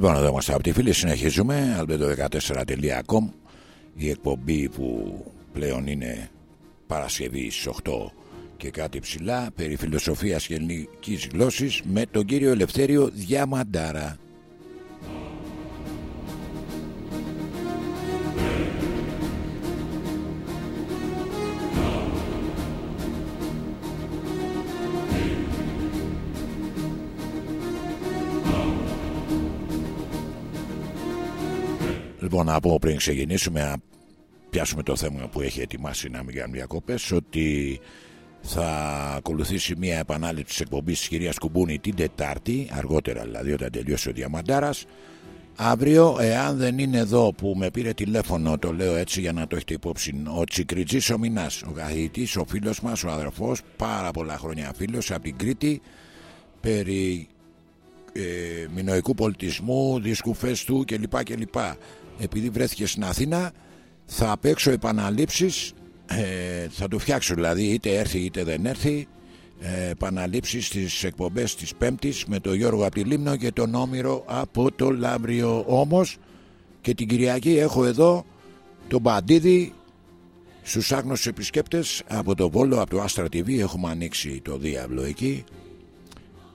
Λοιπόν, εδώ είμαστε από τη φίλη, συνεχίζουμε. albedo14.com η εκπομπή που πλέον είναι Παρασκευή στις 8 και κάτι ψηλά περί φιλοσοφίας και ελληνικής γλώσσης με τον κύριο Ελευθέριο Διαμαντάρα. Λοιπόν, να πω πριν ξεκινήσουμε να πιάσουμε το θέμα που έχει ετοιμάσει να μην κάνουμε διακόπες ότι θα ακολουθήσει μια επανάληψη της εκπομπής της κυρίας Κουμπούνη την Τετάρτη, αργότερα δηλαδή όταν τελειώσει ο Διαμαντάρας. Αύριο, εάν δεν είναι εδώ που με πήρε τηλέφωνο, το λέω έτσι για να το έχετε υπόψη, ο Τσικριτζής ο Μινάς, ο καθηγητής, ο φίλος μας, ο αδερφός, πάρα πολλά χρόνια φίλος από την Κρήτη, περί ε, μινοϊκού πολιτισμού, δίσκουφες του κλπ. κλπ επειδή βρέθηκες στην Αθήνα θα παίξω επαναλήψεις ε, θα το φτιάξω δηλαδή είτε έρθει είτε δεν έρθει ε, επαναλήψεις στις εκπομπές της Πέμπτης με τον Γιώργο από τη Λίμνο και τον Όμηρο από το Λάμπριο όμως και την Κυριακή έχω εδώ τον Παντίδη στους άγνωστους επισκέπτες από το Βόλο από το Άστρα TV έχουμε ανοίξει το διάβλο εκεί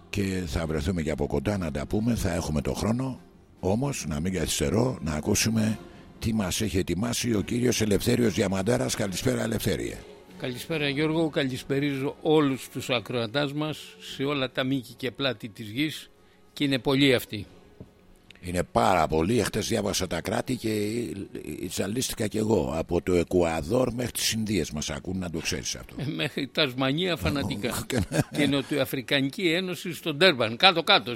και θα βρεθούμε και από κοντά να τα πούμε θα έχουμε το χρόνο όμως να μην καθυστερώ να ακούσουμε τι μας έχει ετοιμάσει ο κύριος Ελευθέριος Διαμαντάρας. Καλησπέρα Ελευθέρια. Καλησπέρα Γιώργο, καλησπερίζω όλους τους ακροατάς μας σε όλα τα μήκη και πλάτη της γης και είναι πολλοί αυτοί. Είναι πάρα πολλοί. Χτε διάβασα τα κράτη και τσαλίστηκα κι εγώ. Από το Εκουαδόρ μέχρι τις Ινδίες μας ακούν, να το ξέρεις αυτό. Ε, μέχρι Τασμανία φανατικά. και η Νοτιοαφρικανική Ένωση στον Τέρμπαν. Κάτω-κάτω,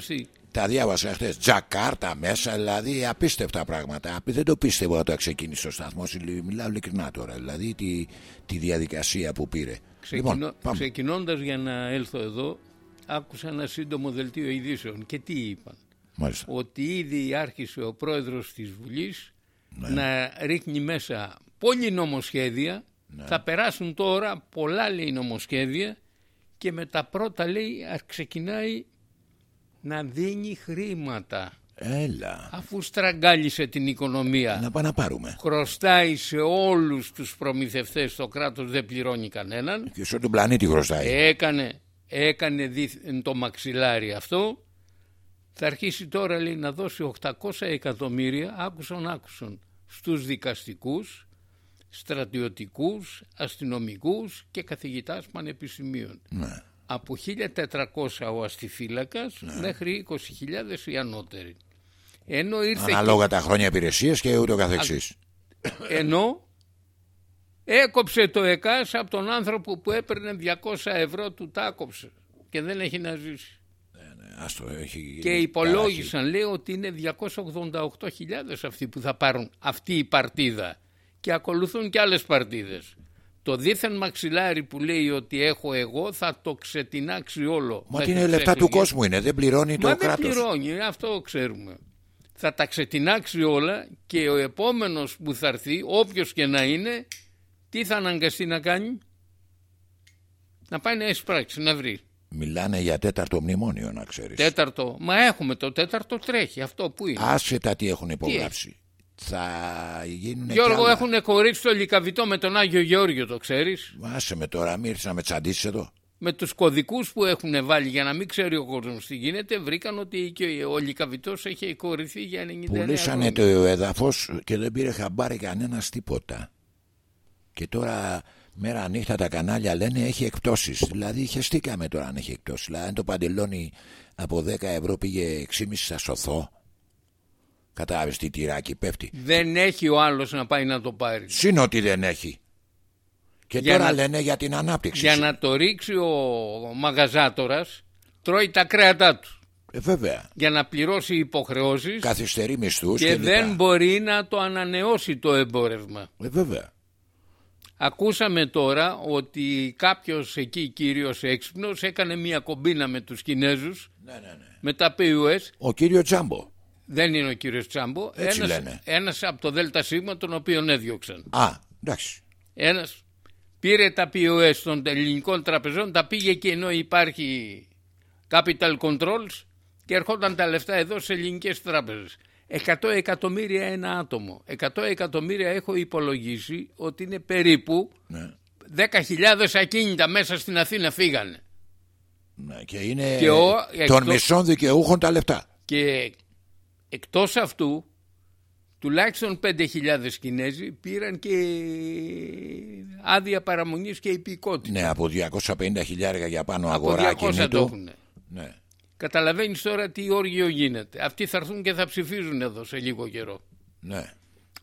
τα διάβασα χθες. Τζακάρτα μέσα, δηλαδή απίστευτα πράγματα. Δεν το πίστευα όταν ξεκίνησε ο σταθμός. Μιλάω ειλικρινά τώρα. Δηλαδή τη, τη διαδικασία που πήρε. Ξεκινώ, λοιπόν, Ξεκινώντας για να έλθω εδώ, άκουσα ένα σύντομο δελτίο ειδήσεων. Και τι είπαν; Μάλιστα. Ότι ήδη άρχισε ο πρόεδρος της Βουλής ναι. να ρίχνει μέσα πολλή νομοσχέδια. Ναι. Θα περάσουν τώρα πολλά λέει νομοσχέδια και με τα πρώτα λέει ξεκινάει να δίνει χρήματα. Έλα. Αφού στραγγάλισε την οικονομία. Να πάμε να πάρουμε. Χρωστάει σε όλους τους προμηθευτές, το κράτος δεν πληρώνει κανέναν. Και σε τον πλανήτη χρωστάει. Έκανε, έκανε το μαξιλάρι αυτό. Θα αρχίσει τώρα λέει να δώσει 800 εκατομμύρια, άκουσαν άκουσαν, στους δικαστικούς, στρατιωτικούς, αστυνομικούς και καθηγητάς πανεπιστημίων. Ναι από 1.400 ο αστιφύλακας ναι. μέχρι 20.000 οι ανώτεροι. Ενώ ήρθε Ανάλογα τα χρόνια υπηρεσία και ούτω καθεξής. Ενώ έκοψε το ΕΚΑΣ από τον άνθρωπο που έπαιρνε 200 ευρώ του τα και δεν έχει να ζήσει. Ναι, ναι, έχει... Και υπολόγισαν λέει ότι είναι 288.000 αυτοί που θα πάρουν αυτή η παρτίδα και ακολουθούν και άλλες παρτίδες το δίθεν μαξιλάρι που λέει ότι έχω εγώ θα το ξετινάξει όλο. Μα τι είναι λεφτά του κόσμου είναι, δεν πληρώνει το Μα κράτος. δεν πληρώνει, αυτό ξέρουμε. Θα τα ξετινάξει όλα και ο επόμενος που θα έρθει, όποιος και να είναι, τι θα αναγκαστεί να κάνει; Να πάει να εισπράξει, να βρει. Μιλάνε για τέταρτο μνημόνιο να ξέρεις. Τέταρτο, μα έχουμε το τέταρτο τρέχει, αυτό που είναι. Άσχετα τι έχουν υπογράψει θα γίνουν Γιώργο έχουν κορίξει το λικαβιτό με τον Άγιο Γεώργιο το ξέρεις; Άσε με τώρα μην ήρθες να με τσαντήσεις εδώ. Με τους κωδικούς που έχουν βάλει για να μην ξέρει ο κόσμος τι γίνεται βρήκαν ότι και ο λικαβιτός έχει κορυφθεί για 90 Πουλήσανε το έδαφος και δεν πήρε χαμπάρι κανένας τίποτα. Και τώρα μέρα νύχτα τα κανάλια λένε έχει εκπτώσεις. Δηλαδή χεστήκαμε τώρα αν έχει εκπτώσεις. Δηλαδή αν το παντελόνι από 10 ευρώ πήγε 6,5 θα σωθώ Κατάλαβες τι τυράκι πέφτει. Δεν έχει ο άλλος να πάει να το πάρει. Συν ότι δεν έχει. Και για τώρα να... λένε για την ανάπτυξη. Για να το ρίξει ο μαγαζάτορας, τρώει τα κρέατά του. Ε, βέβαια. Για να πληρώσει υποχρεώσεις. Καθυστερεί μισθούς. Και, και δεν μπορεί να το ανανεώσει το εμπόρευμα. Ε, βέβαια. Ακούσαμε τώρα ότι κάποιος εκεί κύριος έξυπνος έκανε μια κομπίνα με τους Κινέζους ναι, ναι, ναι. με τα PUS. Ο κύριο Τζάμπο. Δεν είναι ο κύριος Τσάμπο. Έτσι ένας, λένε. ένας από το ΔΣ τον οποίον έδιωξαν. Α, εντάξει. Ένας πήρε τα POS των ελληνικών τραπεζών, τα πήγε και ενώ υπάρχει capital controls και ερχόταν τα λεφτά εδώ σε ελληνικές τράπεζες. 100 εκατομμύρια ένα άτομο. 100 εκατομμύρια έχω υπολογίσει ότι είναι περίπου ναι. 10.000 ακίνητα μέσα στην Αθήνα φύγανε. Ναι, και είναι και ο, των εκτός, μισών δικαιούχων τα λεφτά. Και εκτός αυτού τουλάχιστον 5.000 Κινέζοι πήραν και άδεια παραμονής και υπηκότητα. Ναι, από 250 χιλιάρια για πάνω αγορά κινήτου. Ναι. Καταλαβαίνεις τώρα τι όργιο γίνεται. Αυτοί θα έρθουν και θα ψηφίζουν εδώ σε λίγο καιρό. Ναι.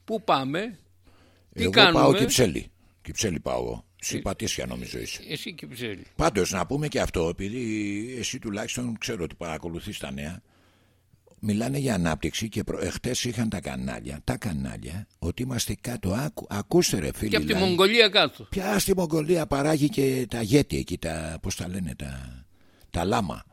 Πού πάμε, τι εγώ κάνουμε; πάω Κυψέλη. Κυψέλη πάω εγώ. Συμπατήσια νομίζω είσαι. Εσύ Κυψέλη. Πάντως να πούμε και αυτό, επειδή εσύ τουλάχιστον ξέρω ότι παρακολουθείς τα νέα, μιλάνε για ανάπτυξη και προ... εχθές είχαν τα κανάλια, τα κανάλια, ότι είμαστε κάτω. Άκου, ακούστε ρε φίλοι. Και από τη Μογγολία κάτω. Πια στη Μογγολία παράγει και τα γέτη εκεί, τα, πώς τα λένε, τα, τα λάμα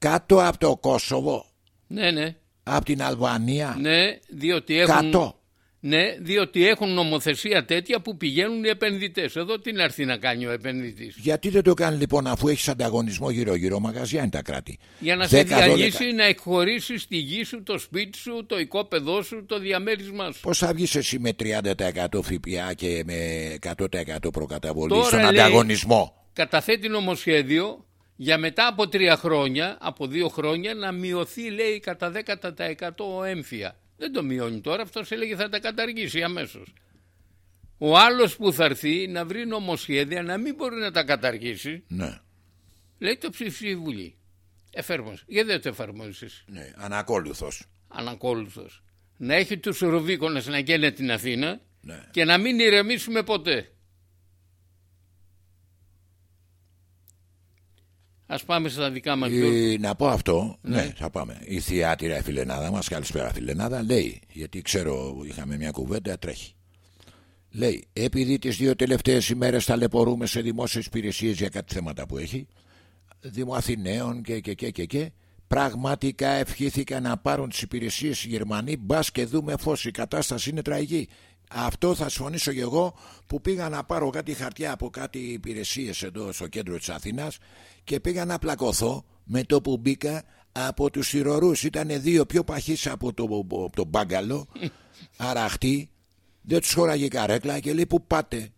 κάτω από το Κόσοβο. Ναι, ναι. Από την Αλβανία. Ναι, διότι έχουν... Κάτω. Ναι, διότι έχουν νομοθεσία τέτοια που πηγαίνουν οι επενδυτές. Εδώ τι να έρθει να κάνει ο επενδυτής; Γιατί δεν το κάνει λοιπόν αφού έχεις ανταγωνισμό γύρω-γύρω, μαγαζιά είναι τα κράτη. Για να 10, σε διαλύσει, 12... να εκχωρήσεις τη γη σου, το σπίτι σου, το οικόπεδό σου, το διαμέρισμά σου. Πώς θα βγεις εσύ με 30% ΦΠΑ και με 100% προκαταβολή Τώρα στον λέει, ανταγωνισμό; Καταθέτει νομοσχέδιο για μετά από τρία χρόνια, από δύο χρόνια να μειωθεί λέει κατά 10% έμφυα. Δεν το μειώνει τώρα, αυτός έλεγε θα τα καταργήσει αμέσως. Ο άλλος που θα έρθει να βρει νομοσχέδια να μην μπορεί να τα καταργήσει. Ναι. Λέει το ψήφισε η Βουλή. Εφάρμοσε. Γιατί δεν το εφαρμόζεις; Ναι, ανακόλουθος. Ανακόλουθος. Να έχει τους ρουβίκονες να καίνε την Αθήνα ναι. και να μην ηρεμήσουμε ποτέ. Α πάμε στα δικά μας. Η... Να πω αυτό. Ναι. ναι. θα πάμε. Η θεάτηρα η φιλενάδα μας, καλησπέρα φιλενάδα, λέει, γιατί ξέρω, είχαμε μια κουβέντα, τρέχει. Λέει, επειδή τις δύο τελευταίες ημέρες ταλαιπωρούμε σε δημόσιες υπηρεσίες για κάτι θέματα που έχει, Δημοαθηναίων και, και, και, και, και, πραγματικά ευχήθηκα να πάρουν τις υπηρεσίες οι Γερμανοί, μπας και δούμε φως. Η κατάσταση είναι τραγική. Αυτό θα συμφωνήσω και εγώ που πήγα να πάρω κάτι χαρτιά από κάτι υπηρεσίες εδώ στο κέντρο της Αθήνας και πήγα να πλακωθώ με το που μπήκα από τους ηρωρούς ήταν δύο πιο παχείς από το, από το μπάγκαλο αραχτή δεν τους χώραγε καρέκλα και λέει που πάτε;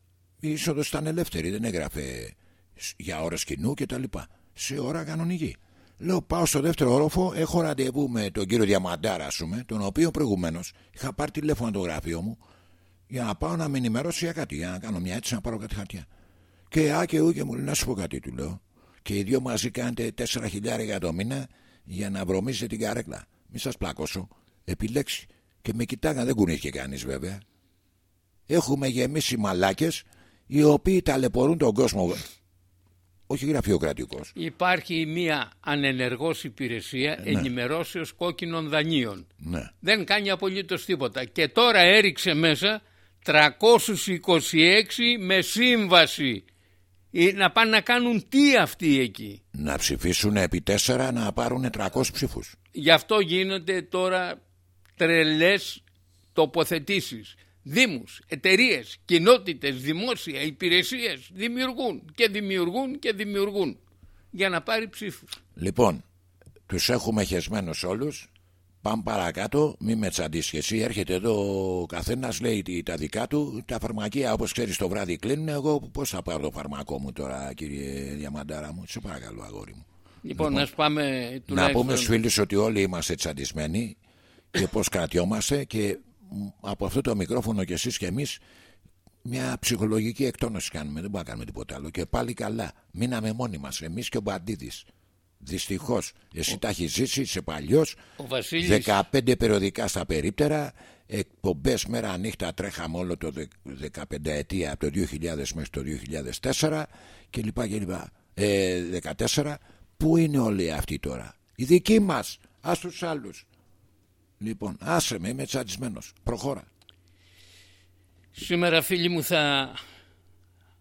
Η είσοδος ήταν ελεύθερη δεν έγραφε για ώρα κοινού και τα λοιπά. Σε ώρα κανονική. Λέω πάω στο δεύτερο όροφο, έχω ραντεβού με τον κύριο Διαμαντάρα, πούμε, τον οποίο προηγουμένως είχα πάρει τηλέφωνο το γραφείο μου για να πάω να με ενημερώσει για κάτι, για να κάνω μια έτσι να πάρω κάτι χαρτιά. Και α και ου και μου λέει να σου πω κάτι, του λέω και οι δυο μαζί κάνετε 4 χιλιάρια το μήνα για να βρωμίσετε την καρέκλα. Μη σας πλάκωσω. Επιλέξει. Και με κοιτάγαν, δεν κουνήθηκε κανείς βέβαια. Έχουμε γεμίσει μαλάκες οι οποίοι ταλαιπωρούν τον κόσμο. Όχι γραφειοκρατικός. Υπάρχει μια ανενεργός υπηρεσία ναι. ενημερώσεως κόκκινων δανείων. Ναι. Δεν κάνει απολύτως τίποτα. Και τώρα έριξε μέσα 326 με σύμβαση ή να πάνε να κάνουν τι αυτοί εκεί; Να ψηφίσουν επί τέσσερα να πάρουν 300 ψήφους. Γι' αυτό γίνονται τώρα τρελές τοποθετήσεις. Δήμους, εταιρείες, κοινότητες, δημόσια, υπηρεσίες δημιουργούν και δημιουργούν και δημιουργούν για να πάρει ψήφους. Λοιπόν, τους έχουμε χεσμένους όλους Πάμε παρακάτω, μη με τσαντήσει εσύ. Έρχεται εδώ ο καθένας, λέει τα δικά του. Τα φαρμακεία, όπως ξέρεις, το βράδυ κλείνουν. Εγώ πώς θα πάρω το φαρμακό μου τώρα, κύριε Διαμαντάρα μου; Σε παρακαλώ, αγόρι μου. Λοιπόν, λοιπόν πάμε τουλάχιστον... Να πούμε στους φίλους ότι όλοι είμαστε τσαντισμένοι και πώς κρατιόμαστε και από αυτό το μικρόφωνο κι εσείς και εμείς μια ψυχολογική εκτόνωση κάνουμε. Δεν μπορούμε να κάνουμε τίποτα άλλο. Και πάλι καλά. Μείναμε μόνοι μας, εμείς και ο Μπαντίδης. Δυστυχώς, εσύ ο... τα έχεις ζήσει, σε παλιός. 15 περιοδικά στα περίπτερα. Εκπομπές μέρα νύχτα τρέχαμε όλο το 15 ετία από το 2000 μέχρι το 2004 κλπ. κλπ. Ε, 14. Πού είναι όλοι αυτοί τώρα, οι δικοί μας. Α τους άλλους. Λοιπόν, άσε με, είμαι τσαντισμένο. Προχώρα. Σήμερα, φίλοι μου, θα,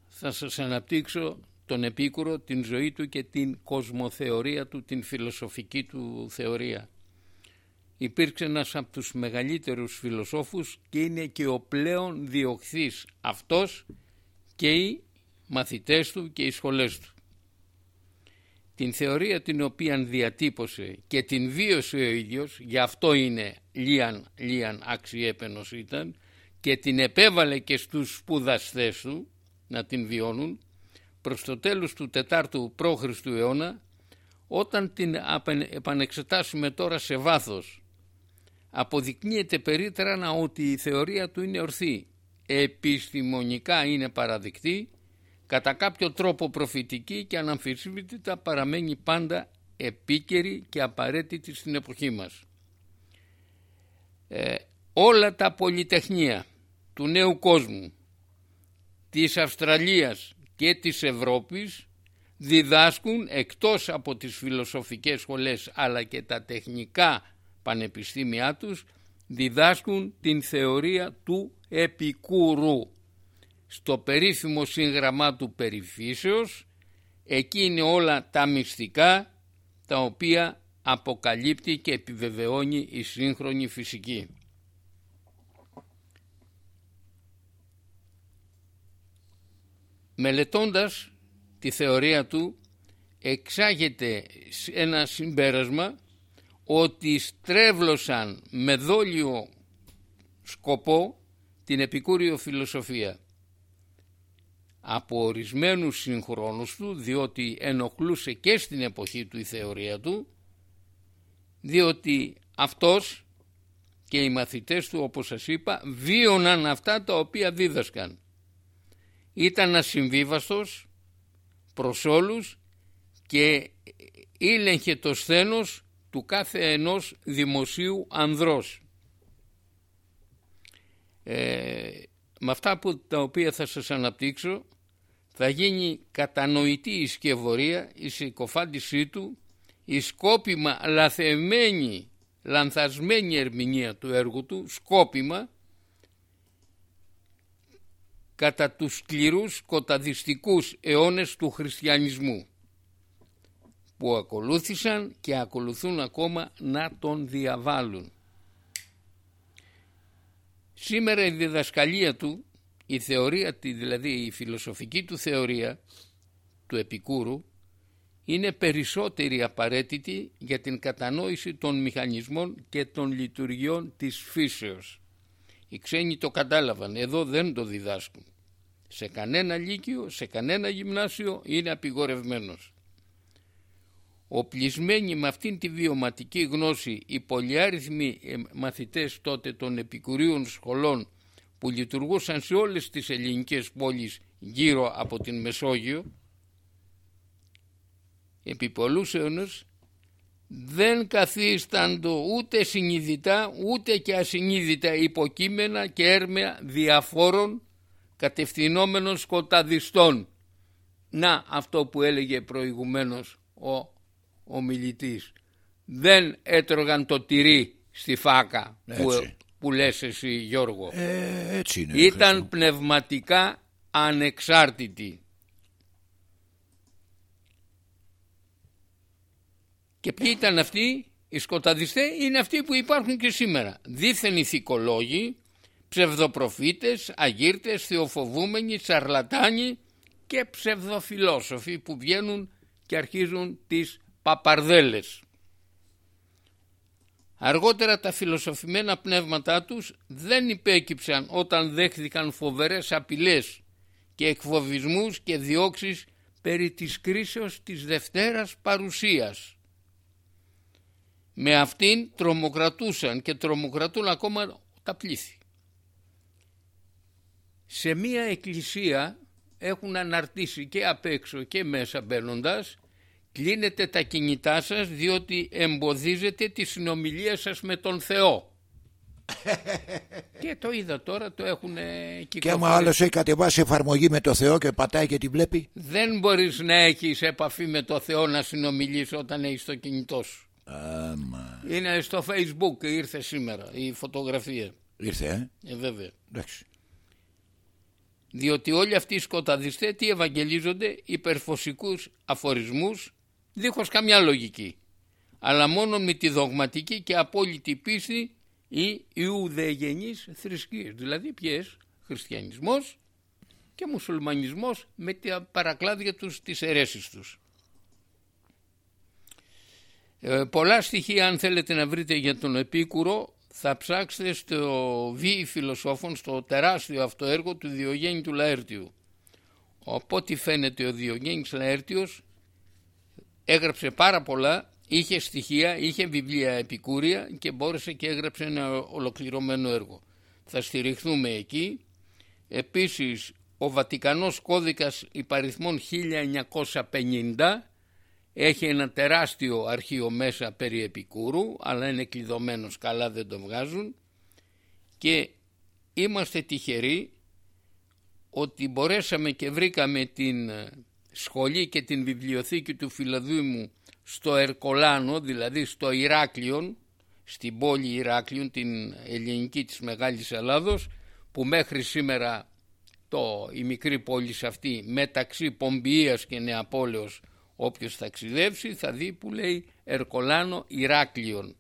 θα σας αναπτύξω τον Επίκουρο, την ζωή του και την κοσμοθεωρία του, την φιλοσοφική του θεωρία. Υπήρξε ένας από τους μεγαλύτερους φιλοσόφους και είναι και ο πλέον διοχθής αυτός και οι μαθητές του και οι σχολές του. την θεωρία την οποία διατύπωσε και την βίωσε ο ίδιος, γι' αυτό είναι λίαν, λίαν αξιέπαινος ήταν και την επέβαλε και στους σπουδαστές του να την βιώνουν προς το τέλος του 4ου π.Χ. αιώνα όταν την επανεξετάσουμε τώρα σε βάθος αποδεικνύεται περίτρανα ότι η θεωρία του είναι ορθή επιστημονικά είναι παραδεικτή κατά κάποιο τρόπο προφητική και αναμφισβήτητα παραμένει πάντα επίκαιρη και απαραίτητη στην εποχή μας. Ε, όλα τα πολυτεχνία του νέου κόσμου, της Αυστραλίας και της Ευρώπης διδάσκουν εκτός από τις φιλοσοφικές σχολές αλλά και τα τεχνικά πανεπιστήμια τους διδάσκουν την θεωρία του Επικούρου στο περίφημο σύγγραμμά του Περιφύσεως εκεί είναι όλα τα μυστικά τα οποία αποκαλύπτει και επιβεβαιώνει η σύγχρονη φυσική. Μελετώντας τη θεωρία του εξάγεται ένα συμπέρασμα ότι στρέβλωσαν με δόλιο σκοπό την επικούριο φιλοσοφία από ορισμένους συγχρόνους του διότι ενοχλούσε και στην εποχή του η θεωρία του διότι αυτός και οι μαθητές του όπως σας είπα βίωναν αυτά τα οποία δίδασκαν. Ήταν ασυμβίβαστος προς όλους και ήλεγχε το σθένος του κάθε ενός δημοσίου ανδρός. Ε, με αυτά που, τα οποία θα σας αναπτύξω θα γίνει κατανοητή η σκευωρία, η συκοφάντησή του, η σκόπιμα λαθεμένη, λανθασμένη ερμηνεία του έργου του, σκόπιμα, κατά τους σκληρούς κοταδιστικούς αιώνες του χριστιανισμού που ακολούθησαν και ακολουθούν ακόμα να τον διαβάλουν. Σήμερα η διδασκαλία του, η θεωρία, δηλαδή η φιλοσοφική του θεωρία του Επικούρου είναι περισσότερη απαραίτητη για την κατανόηση των μηχανισμών και των λειτουργιών της φύσεως. Οι ξένοι το κατάλαβαν, εδώ δεν το διδάσκουν. Σε κανένα λύκειο, σε κανένα γυμνάσιο είναι απειγορευμένος. Οπλισμένοι με αυτήν τη βιωματική γνώση οι πολυάριθμοι ε, μαθητές τότε των επικουρίων σχολών που λειτουργούσαν σε όλες τις ελληνικές πόλεις γύρω από την Μεσόγειο επί πολλούς αιώνες δεν καθίσταντο ούτε συνειδητά ούτε και ασυνείδητα υποκείμενα και έρμεα διαφόρων κατευθυνόμενων σκοταδιστών. Να αυτό που έλεγε προηγουμένως ο ο μιλητής δεν έτρωγαν το τυρί στη φάκα που, που λες εσύ Γιώργο. Ε, έτσι είναι, Ήταν πνευματικά ανεξάρτητοι. Και ποιοι ήταν αυτοί, οι σκοταδιστές είναι αυτοί που υπάρχουν και σήμερα. Δίθεν ηθικολόγοι, ψευδοπροφήτες, αγύρτες, θεοφοβούμενοι, σαρλατάνοι και ψευδοφιλόσοφοι που βγαίνουν και αρχίζουν τις παπαρδέλες. Αργότερα τα φιλοσοφημένα πνεύματά τους δεν υπέκυψαν όταν δέχθηκαν φοβερές απειλές και εκφοβισμούς και διώξεις περί της κρίσεως της Δευτέρας παρουσίας. Με αυτήν τρομοκρατούσαν και τρομοκρατούν ακόμα τα πλήθη. Σε μία εκκλησία έχουν αναρτήσει και απ' έξω και μέσα μπαίνοντας κλείνετε τα κινητά σας διότι εμποδίζετε τη συνομιλία σας με τον Θεό. και το είδα τώρα, το έχουν κυκλοφορήσει. Και άμα άλλος έχει κατεβάσει εφαρμογή με το Θεό και πατάει και την βλέπει; Δεν μπορείς να έχεις επαφή με το Θεό να συνομιλείς όταν έχεις το κινητό σου. Άμα. Είναι στο facebook, ήρθε σήμερα η φωτογραφία. Ήρθε, ε; Ε, βέβαια. Εντάξει. Διότι όλοι αυτοί οι σκοταδιστές τι ευαγγελίζονται; Υπερφωσικούς αφορισμούς δίχως καμιά λογική αλλά μόνο με τη δογματική και απόλυτη πίστη ή ιουδεγενείς θρησκείες δηλαδή ποιες; Χριστιανισμός και μουσουλμανισμός με τα παρακλάδια τους τις αιρέσεις τους Ε, πολλά στοιχεία αν θέλετε να βρείτε για τον Επίκουρο θα ψάξετε στο βίη φιλοσόφων στο τεράστιο αυτό έργο του Διογέννη του Λαέρτιου. Από ό,τι φαίνεται ο Διογέννης Λαέρτιος έγραψε πάρα πολλά, είχε στοιχεία, είχε βιβλία επικούρια και μπόρεσε και έγραψε ένα ολοκληρωμένο έργο. Θα στηριχθούμε εκεί. Επίσης ο Βατικανός κώδικας υπαριθμών 1950 έχει ένα τεράστιο αρχείο μέσα περί Επικούρου αλλά είναι κλειδωμένος καλά δεν το βγάζουν. Και είμαστε τυχεροί ότι μπορέσαμε και βρήκαμε την σχολή και την βιβλιοθήκη του Φιλαδήμου στο Ερκολάνο δηλαδή στο Ηράκλειον στην πόλη Ηράκλειον την ελληνική της Μεγάλης Ελλάδος που μέχρι σήμερα το, η μικρή πόλη αυτή μεταξύ Πομπιείας και Νεαπόλεως Όποιος ταξιδεύσει θα δει που λέει Ερκολάνο Ηράκλειον.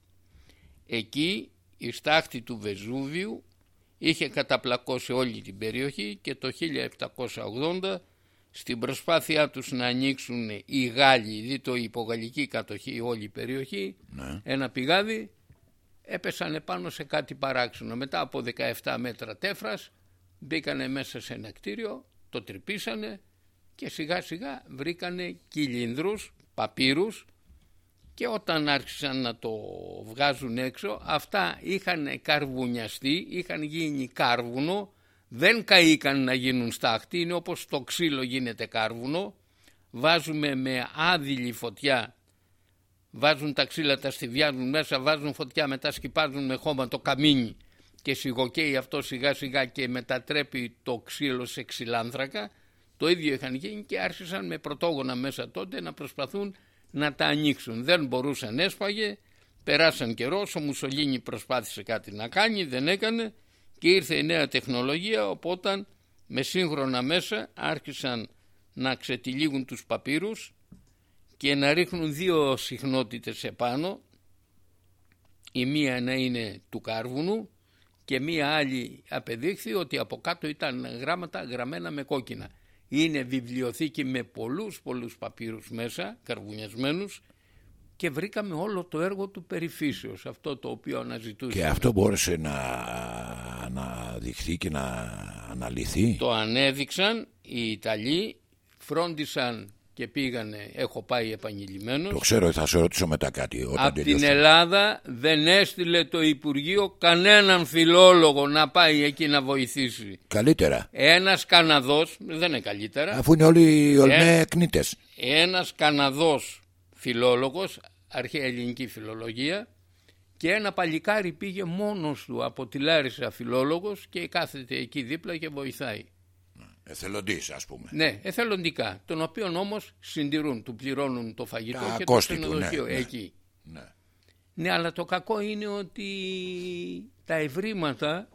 Εκεί η στάχτη του Βεζούβιου είχε καταπλακώσει όλη την περιοχή και το 1780 στην προσπάθειά τους να ανοίξουν οι Γάλλοι, δει το υπογαλλική κατοχή όλη η περιοχή, ναι. ένα πηγάδι, έπεσαν πάνω σε κάτι παράξενο. Μετά από 17 μέτρα τέφρας μπήκανε μέσα σε ένα κτίριο, το τρυπήσανε, και σιγά σιγά βρήκανε κυλίνδρους, παπύρους και όταν άρχισαν να το βγάζουν έξω αυτά είχαν καρβουνιαστεί, είχαν γίνει κάρβουνο, δεν καήκαν να γίνουν στάχτη, είναι όπως το ξύλο γίνεται κάρβουνο, βάζουμε με άδειλη φωτιά, βάζουν τα ξύλα, τα στιβιάζουν μέσα, βάζουν φωτιά, μετά σκυπάζουν με χώμα το καμίνι και σιγοκαίει αυτό σιγά σιγά και μετατρέπει το ξύλο σε ξυλάνθρακα το ίδιο είχαν γίνει και άρχισαν με πρωτόγωνα μέσα τότε να προσπαθούν να τα ανοίξουν. Δεν μπορούσαν, έσπαγε, περάσαν καιρός, ο Μουσολίνη προσπάθησε κάτι να κάνει, δεν έκανε και ήρθε η νέα τεχνολογία οπότε με σύγχρονα μέσα άρχισαν να ξετυλίγουν τους παπύρους και να ρίχνουν δύο συχνότητες επάνω η μία να είναι του κάρβουνου και μία άλλη απεδείχθη ότι από κάτω ήταν γράμματα γραμμένα με κόκκινα είναι βιβλιοθήκη με πολλούς πολλούς παπύρους μέσα, καρβουνιασμένους και βρήκαμε όλο το έργο του περιφύσεως, αυτό το οποίο αναζητούσε. Και αυτό μπόρεσε να αναδειχθεί και να αναλυθεί; Το ανέδειξαν οι Ιταλοί, φρόντισαν και πήγανε, έχω πάει επανειλημμένος. Το ξέρω, θα σε ρωτήσω μετά κάτι. Από την Ελλάδα δεν έστειλε το Υπουργείο κανέναν φιλόλογο να πάει εκεί να βοηθήσει. Καλύτερα. Ένας Καναδός, δεν είναι καλύτερα. Αφού είναι όλοι οι ολμέ κνήτες. Ένας Καναδός φιλόλογος, αρχαία ελληνική φιλολογία, και ένα παλικάρι πήγε μόνος του από τη Λάρισα φιλόλογος και κάθεται εκεί δίπλα και βοηθάει. Εθελοντής, ας πούμε. Ναι, εθελοντικά. Τον οποίο όμως συντηρούν, του πληρώνουν το φαγητό και το ξενοδοχείο ναι, ναι, εκεί. Ναι. ναι, αλλά το κακό είναι ότι τα ευρήματα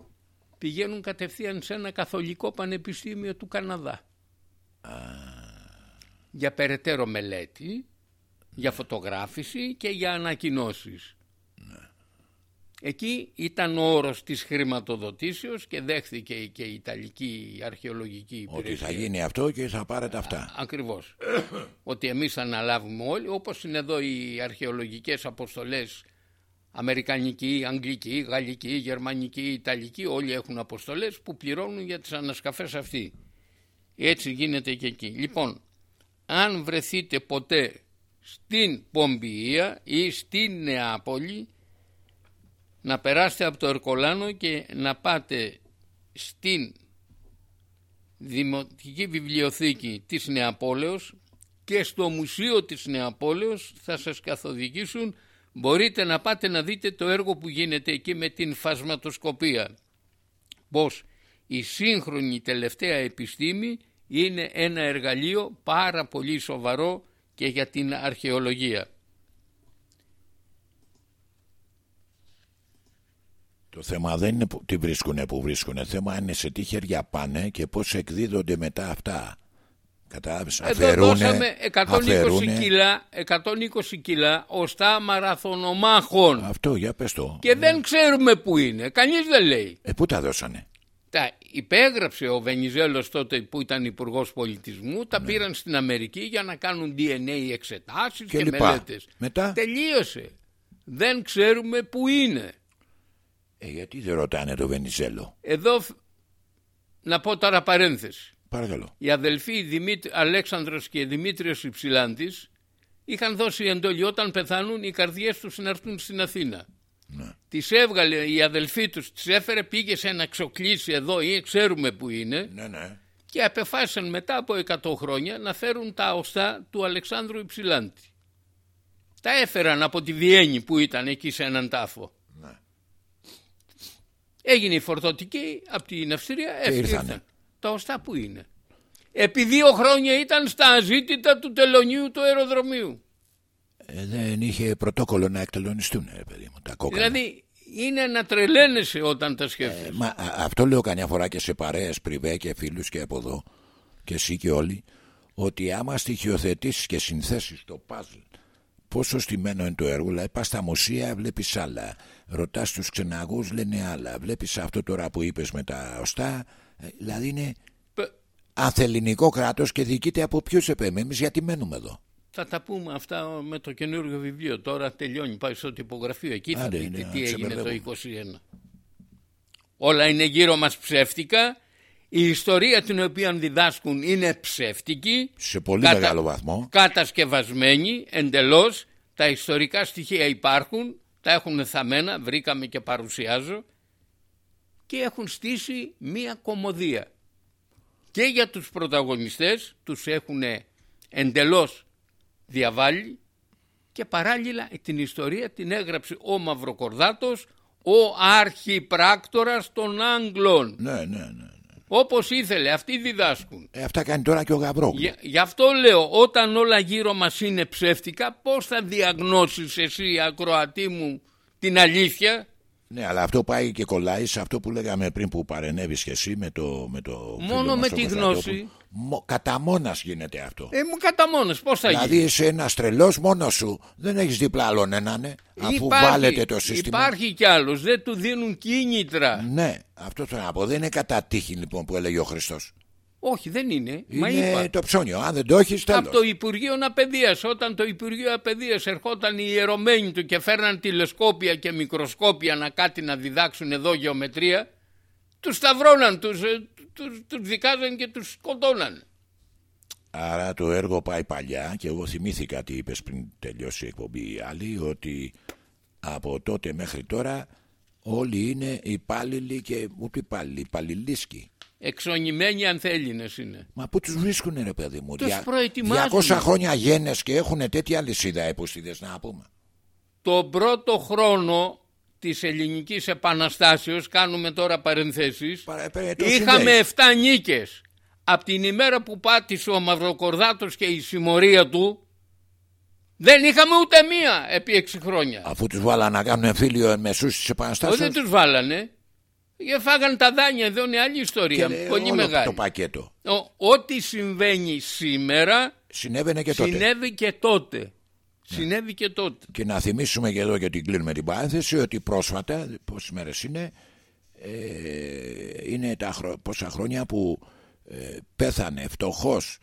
πηγαίνουν κατευθείαν σε ένα καθολικό πανεπιστήμιο του Καναδά. Για περαιτέρω μελέτη, για φωτογράφηση και για ανακοινώσεις. Εκεί ήταν ο όρος της χρηματοδοτήσεως και δέχθηκε και η Ιταλική Αρχαιολογική Υπηρεσία. Ότι θα γίνει αυτό και θα πάρετε αυτά. ακριβώς. ότι εμείς θα αναλάβουμε όλοι, όπως είναι εδώ οι αρχαιολογικές αποστολές Αμερικανική, Αγγλική, Γαλλική, Γερμανική, Ιταλική, όλοι έχουν αποστολές που πληρώνουν για τις ανασκαφές αυτοί. Έτσι γίνεται και εκεί. Λοιπόν, αν βρεθείτε ποτέ στην Πομπιεία ή στην Νεάπολη να περάσετε από το Ερκολάνο και να πάτε στην Δημοτική Βιβλιοθήκη της Νεαπόλεως και στο Μουσείο της Νεαπόλεως θα σας καθοδηγήσουν μπορείτε να πάτε να δείτε το έργο που γίνεται εκεί με την φασματοσκοπία πως η σύγχρονη τελευταία επιστήμη είναι ένα εργαλείο πάρα πολύ σοβαρό και για την αρχαιολογία. Το θέμα δεν είναι τι βρίσκουν που βρίσκουν. Το θέμα είναι σε τι χέρια πάνε και πώς εκδίδονται μετά αυτά. Κατάλαβες, Εδώ δώσαμε 120 κιλά, 120 κιλά οστά μαραθωνομάχων. Αυτό, για πες το. Και δεν ξέρουμε πού είναι. Κανείς δεν λέει. Ε, πού τα δώσανε; Τα, υπέγραψε ο Βενιζέλος τότε που ήταν υπουργός πολιτισμού, τα Ναι. πήραν στην Αμερική για να κάνουν DNA εξετάσεις Και και, λοιπά. μελέτες. Μετά; Τελείωσε. Δεν ξέρουμε που είναι. Ε, γιατί δεν ρωτάνε το Βενιζέλο; Εδώ φ- να πω τώρα παρένθεση. Παρακαλώ. Οι αδελφοί Δημήτρη, Αλέξανδρος και Δημήτριος Υψηλάντης είχαν δώσει εντολή όταν πεθάνουν οι καρδιές τους να έρθουν στην Αθήνα. Ναι. Τις έβγαλε η αδελφή τους, τις έφερε, πήγε σε ένα ξοκλήσι εδώ ή ξέρουμε που είναι Ναι, ναι. και απεφάσισαν μετά από 100 χρόνια να φέρουν τα οστά του Αλεξάνδρου Υψηλάντη. Τα έφεραν από τη Βιέννη που ήταν εκεί σε έναν τάφο. Ναι. Έγινε η φορτωτική από την Αυστρία, έφυγε, ήρθανε. ήρθαν. Τα οστά που είναι; Επί δύο χρόνια ήταν στα αζήτητα του τελωνίου του αεροδρομίου. Ε, δεν είχε πρωτόκολλο να εκτελονιστούν, ρε παιδί μου, τα κόκκινα. Δηλαδή είναι να τρελαίνεσαι όταν τα σκέφτεσαι. Ε, μα, α- αυτό λέω καμιά φορά και σε παρέες πριβέ και φίλους και από εδώ και εσύ και όλοι ότι άμα στοιχειοθετήσεις και συνθέσεις το παζλ πόσο στημένο είναι το έργο δηλαδή πας στα μουσεία βλέπεις άλλα ρωτάς τους ξεναγούς λένε άλλα βλέπεις αυτό τώρα που είπες με τα οστά ε, δηλαδή είναι Πε- ανθεληνικό κράτος και διοικείται από ποιους επέμε εμείς γιατί μένουμε εδώ; Θα τα πούμε αυτά με το καινούργιο βιβλίο. Τώρα τελειώνει, πάει στο τυπογραφείο. Εκεί θα Άντε, δείτε είναι, τι έγινε το ξεμπερδεύουμε. 21. Όλα είναι γύρω μας ψεύτικα. Η ιστορία την οποία διδάσκουν είναι ψεύτικη. σε πολύ Κατα- μεγάλο βαθμό Κατασκευασμένη εντελώς. Τα ιστορικά στοιχεία υπάρχουν. Τα έχουν θαμμένα. Βρήκαμε και παρουσιάζω. Και έχουν στήσει μία κομμωδία. Και για τους πρωταγωνιστές τους έχουν εντελώς διαβάλει και παράλληλα την ιστορία την έγραψε ο Μαυροκορδάτος ο αρχιπράκτορας των Άγγλων ναι ναι ναι όπως ήθελε αυτοί διδάσκουν ε, αυτά κάνει τώρα και ο Γαβρόγλου Γι' γι' αυτό λέω όταν όλα γύρω μας είναι ψεύτικα πώς θα διαγνώσεις εσύ ακροατή μου την αλήθεια; Ναι, αλλά αυτό πάει και κολλάει σε αυτό που λέγαμε πριν που παρενέβεις και εσύ με το. Με το Μόνο φίλο μας με τον τη Κωνσταντόπουλο. γνώση. Μο- κατά μόνας γίνεται αυτό. ε, μου κατά μόνος πώς θα δηλαδή γίνει; είσαι ένας τρελός μόνος σου. Δεν έχεις δίπλα άλλον έναν, ε, αφού υπάρχει, βάλετε το σύστημα. υπάρχει κι άλλος δεν του δίνουν κίνητρα Ναι, αυτό θέλω να πω. Δεν είναι κατά τύχη λοιπόν που έλεγε ο Χριστός. όχι δεν είναι, μα Είναι είπα το ψώνιο. Αν δεν το έχεις, τέλος. από το Υπουργείο Απαιδείας όταν το Υπουργείο Απαιδείας ερχόταν οι ιερωμένοι του και φέρναν τηλεσκόπια και μικροσκόπια να κάτι να διδάξουν εδώ γεωμετρία τους σταυρώναν, τους, ε, τους, τους δικάζαν και τους σκοτώναν Άρα το έργο πάει παλιά και εγώ θυμήθηκα τι είπες πριν τελειώσει η εκπομπή η άλλη ότι από τότε μέχρι τώρα όλοι είναι υπάλληλοι και ούτε υπάλληλοι, υπαλληλίσκοι. εξονημένοι ανθέληνες είναι Μα πού τους βρίσκουνε ρε παιδί μου; Τους προετοιμάζουν. 200 χρόνια γένες και έχουν τέτοια λυσίδα επουστίδες να πούμε. τον πρώτο χρόνο της ελληνικής επαναστάσεως κάνουμε τώρα παρενθέσεις Παρα- ε, το είχαμε συνδέεις. 7 νίκες από την ημέρα που πάτησε ο Μαυροκορδάτος και η συμμορία του δεν είχαμε ούτε μία επί 6 χρόνια Αφού τους βάλανε να κάνουν εμφύλιο εν μεσούς της Όχι επαναστάσεως δεν τους βάλανε και φάγαν τα δάνεια εδώ είναι άλλη ιστορία και πολύ όλο μεγάλη το πακέτο. Ο- ό,τι συμβαίνει σήμερα Συνέβαινε και τότε. Ναι. συνέβη και τότε συνέβη και τότε. Και να θυμίσουμε και εδώ και την κλείνουμε την παρένθεση ότι πρόσφατα, πόσες μέρες είναι, ε, είναι τα χρο- πόσα χρόνια που ε, πέθανε φτωχός,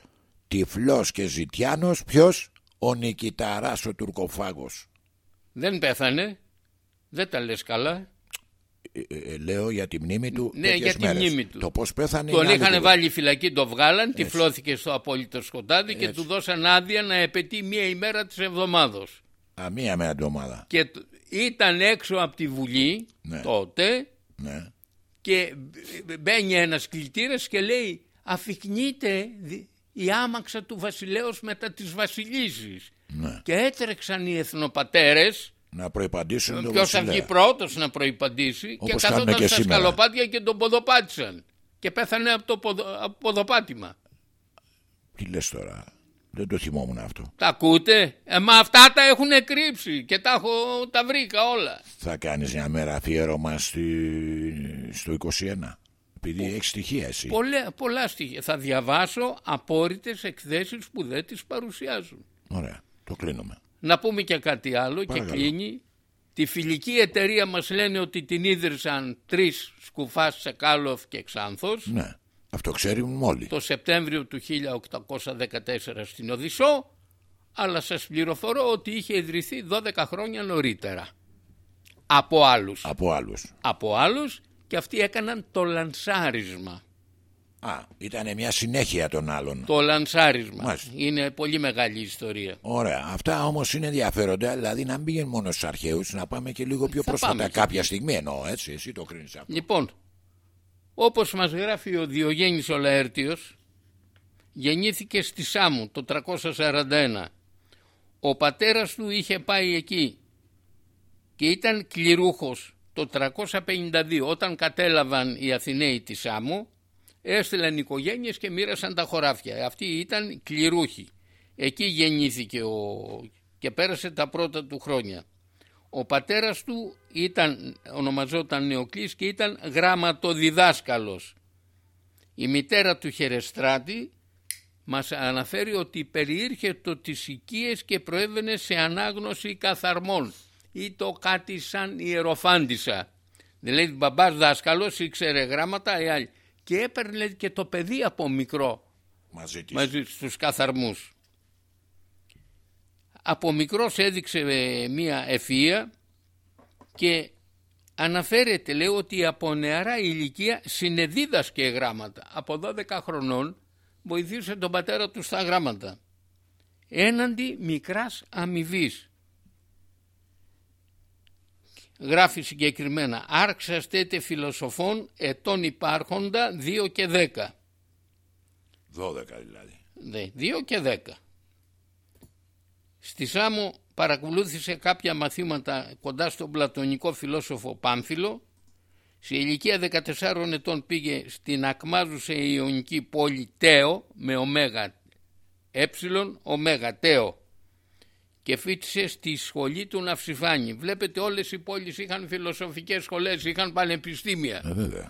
τυφλός και ζητιάνος, ποιος, ο Νικηταράς ο Τουρκοφάγος. δεν πέθανε. Δεν τα λες καλά. Ε, ε, λέω για τη μνήμη του Ναι, τέτοιες για τη μέρες. μνήμη του. Το πώς πέθανε Τον είναι άλλη είχαν κουβέντα. βάλει φυλακή, το βγάλαν, τυφλώθηκε στο απόλυτο σκοτάδι και Έτσι. του δώσαν άδεια να επαιτεί μία ημέρα της εβδομάδος. Α, μία μέρα την εβδομάδα. Και τ- ήταν έξω από τη Βουλή Ναι. τότε Ναι. και μπ- μπαίνει ένας κλητήρας και λέει αφικνείται δι- η άμαξα του βασιλέως μετά τις βασιλίσεις. Ναι. Και έτρεξαν οι εθνοπατέρες Να προϋπαντήσουν τον Ποιος θα βασιλέα. βγει πρώτος να προϋπαντήσει και Όπως κάνουμε καθόταν και στα σήμερα. σκαλοπάτια και τον ποδοπάτησαν. Και πέθανε από το ποδο, από ποδοπάτημα. Τι λες τώρα. Δεν το θυμόμουν αυτό. Τα ακούτε, ε, μα αυτά τα έχουν κρύψει και τα, έχω, τα βρήκα όλα. Θα κάνεις μια μέρα αφιέρωμα στη... στο 21. Επειδή έχεις στοιχεία εσύ. Πολλά, πολλά στοιχεία. Θα διαβάσω απόρριτες εκθέσεις που δεν τις παρουσιάζουν. Ωραία. Το κλείνουμε. Να πούμε και κάτι άλλο Παρακαλώ. και κλείνει. Τη φιλική εταιρεία μας λένε ότι την ίδρυσαν τρεις σκουφάς Σεκάλοφ και Ξάνθος. Ναι, αυτό ξέρουμε όλοι. Το Σεπτέμβριο του 1814 στην Οδυσσό, αλλά σας πληροφορώ ότι είχε ιδρυθεί 12 χρόνια νωρίτερα. Από άλλους. Από άλλους. Από άλλους και αυτοί έκαναν το λανσάρισμα. Α, ήταν μια συνέχεια των άλλων. Το λανσάρισμα. Είναι πολύ μεγάλη ιστορία. Ωραία. Αυτά όμως είναι ενδιαφέροντα. Δηλαδή να μην πήγαινε μόνο στους αρχαίους, να πάμε και λίγο πιο πρόσφατα. Κάποια στιγμή εννοώ, έτσι. Εσύ το κρίνεις αυτό. Λοιπόν, όπως μας γράφει ο Διογέννης ο Λαέρτιο, γεννήθηκε στη Σάμου το 341. Ο πατέρας του είχε πάει εκεί και ήταν κληρούχος το 352 όταν κατέλαβαν οι Αθηναίοι τη Σάμου έστειλαν οικογένειες και μοίρασαν τα χωράφια. Αυτοί ήταν κληρούχοι. Εκεί γεννήθηκε ο... και πέρασε τα πρώτα του χρόνια. Ο πατέρας του ήταν, ονομαζόταν Νεοκλής και ήταν γραμματοδιδάσκαλος. Η μητέρα του Χερεστράτη μας αναφέρει ότι περιήρχε το τις οικίες και προέβαινε σε ανάγνωση καθαρμών ή το κάτι σαν ιεροφάντισα. Δηλαδή μπαμπάς δάσκαλος ήξερε γράμματα, οι άλλοι και έπαιρνε και το παιδί από μικρό μαζί, της. μαζί στους καθαρμούς. Από μικρός έδειξε ε, μία ευφυΐα και αναφέρεται λέει ότι από νεαρά ηλικία συνεδίδασκε γράμματα. Από 12 χρονών βοηθούσε τον πατέρα του στα γράμματα. Έναντι μικράς αμοιβής γράφει συγκεκριμένα «Άρξας στέτε φιλοσοφών ετών υπάρχοντα 2 και 10». 12 δηλαδή. Ναι, 2 και 10. Στη Σάμο παρακολούθησε κάποια μαθήματα κοντά στον πλατωνικό φιλόσοφο Πάμφυλο. Σε ηλικία 14 ετών πήγε στην ακμάζουσα ιωνική πόλη Τέο με ωμέγα ε, ωμέγα Τέο και φίτησε στη σχολή του Ναυσιφάνη. Βλέπετε όλες οι πόλεις είχαν φιλοσοφικές σχολές, είχαν πανεπιστήμια. Ε, βέβαια.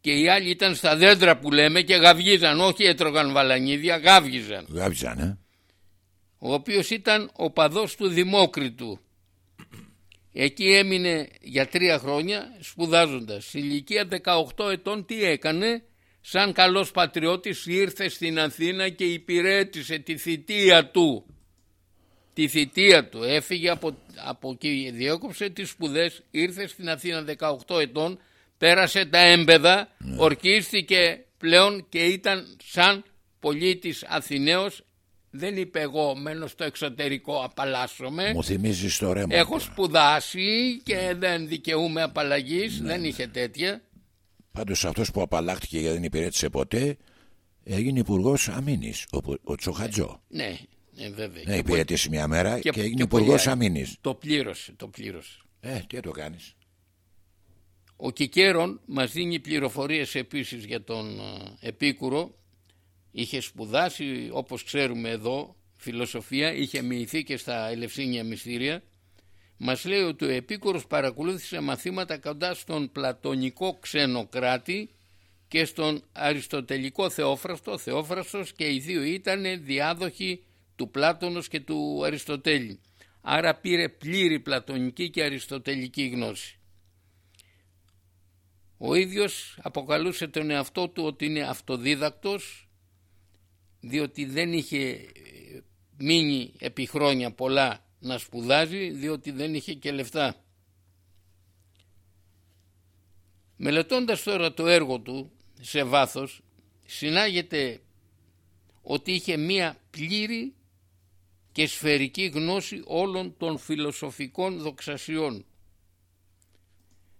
Και οι άλλοι ήταν στα δέντρα που λέμε και γαυγίζαν, όχι έτρωγαν βαλανίδια, γαύγιζαν. Γαύγιζαν, ε. Ο οποίος ήταν ο παδός του Δημόκριτου. Εκεί έμεινε για τρία χρόνια σπουδάζοντας. Στη ηλικία 18 ετών τι έκανε, σαν καλός πατριώτης ήρθε στην Αθήνα και υπηρέτησε τη θητεία του τη θητεία του. Έφυγε από, από εκεί, διέκοψε τις σπουδές, ήρθε στην Αθήνα 18 ετών, πέρασε τα έμπεδα, ναι. ορκίστηκε πλέον και ήταν σαν πολίτης Αθηναίος δεν είπε εγώ μένω στο εξωτερικό απαλλάσσομαι. Μου θυμίζεις το ρέμα. Έχω σπουδάσει και ναι. δεν δικαιούμαι απαλλαγής. Ναι. Δεν είχε τέτοια. Πάντως αυτός που απαλλάχτηκε γιατί δεν υπηρέτησε ποτέ έγινε υπουργός αμήνης, ο, ο Τσοχατζό. Ναι. Ε, βέβαια. Ναι, υπηρετήσει μια μέρα και, και έγινε υπουργός αμήνης. Το πλήρωσε, το πλήρωσε. Ε, τι το κάνεις. Ο Κικέρον μας δίνει πληροφορίες επίσης για τον ε, Επίκουρο. Είχε σπουδάσει όπως ξέρουμε εδώ φιλοσοφία, είχε μοιηθεί και στα Ελευσίνια Μυστήρια. Μας λέει ότι ο Επίκουρος παρακολούθησε μαθήματα κοντά στον πλατωνικό ξενοκράτη και στον αριστοτελικό Θεόφραστο. Θεόφραστος και οι δύο ήταν διάδοχοι του Πλάτωνος και του Αριστοτέλη. Άρα πήρε πλήρη πλατωνική και αριστοτελική γνώση. Ο ίδιος αποκαλούσε τον εαυτό του ότι είναι αυτοδίδακτος διότι δεν είχε μείνει επί χρόνια πολλά να σπουδάζει διότι δεν είχε και λεφτά. Μελετώντας τώρα το έργο του σε βάθος συνάγεται ότι είχε μία πλήρη και σφαιρική γνώση όλων των φιλοσοφικών δοξασιών.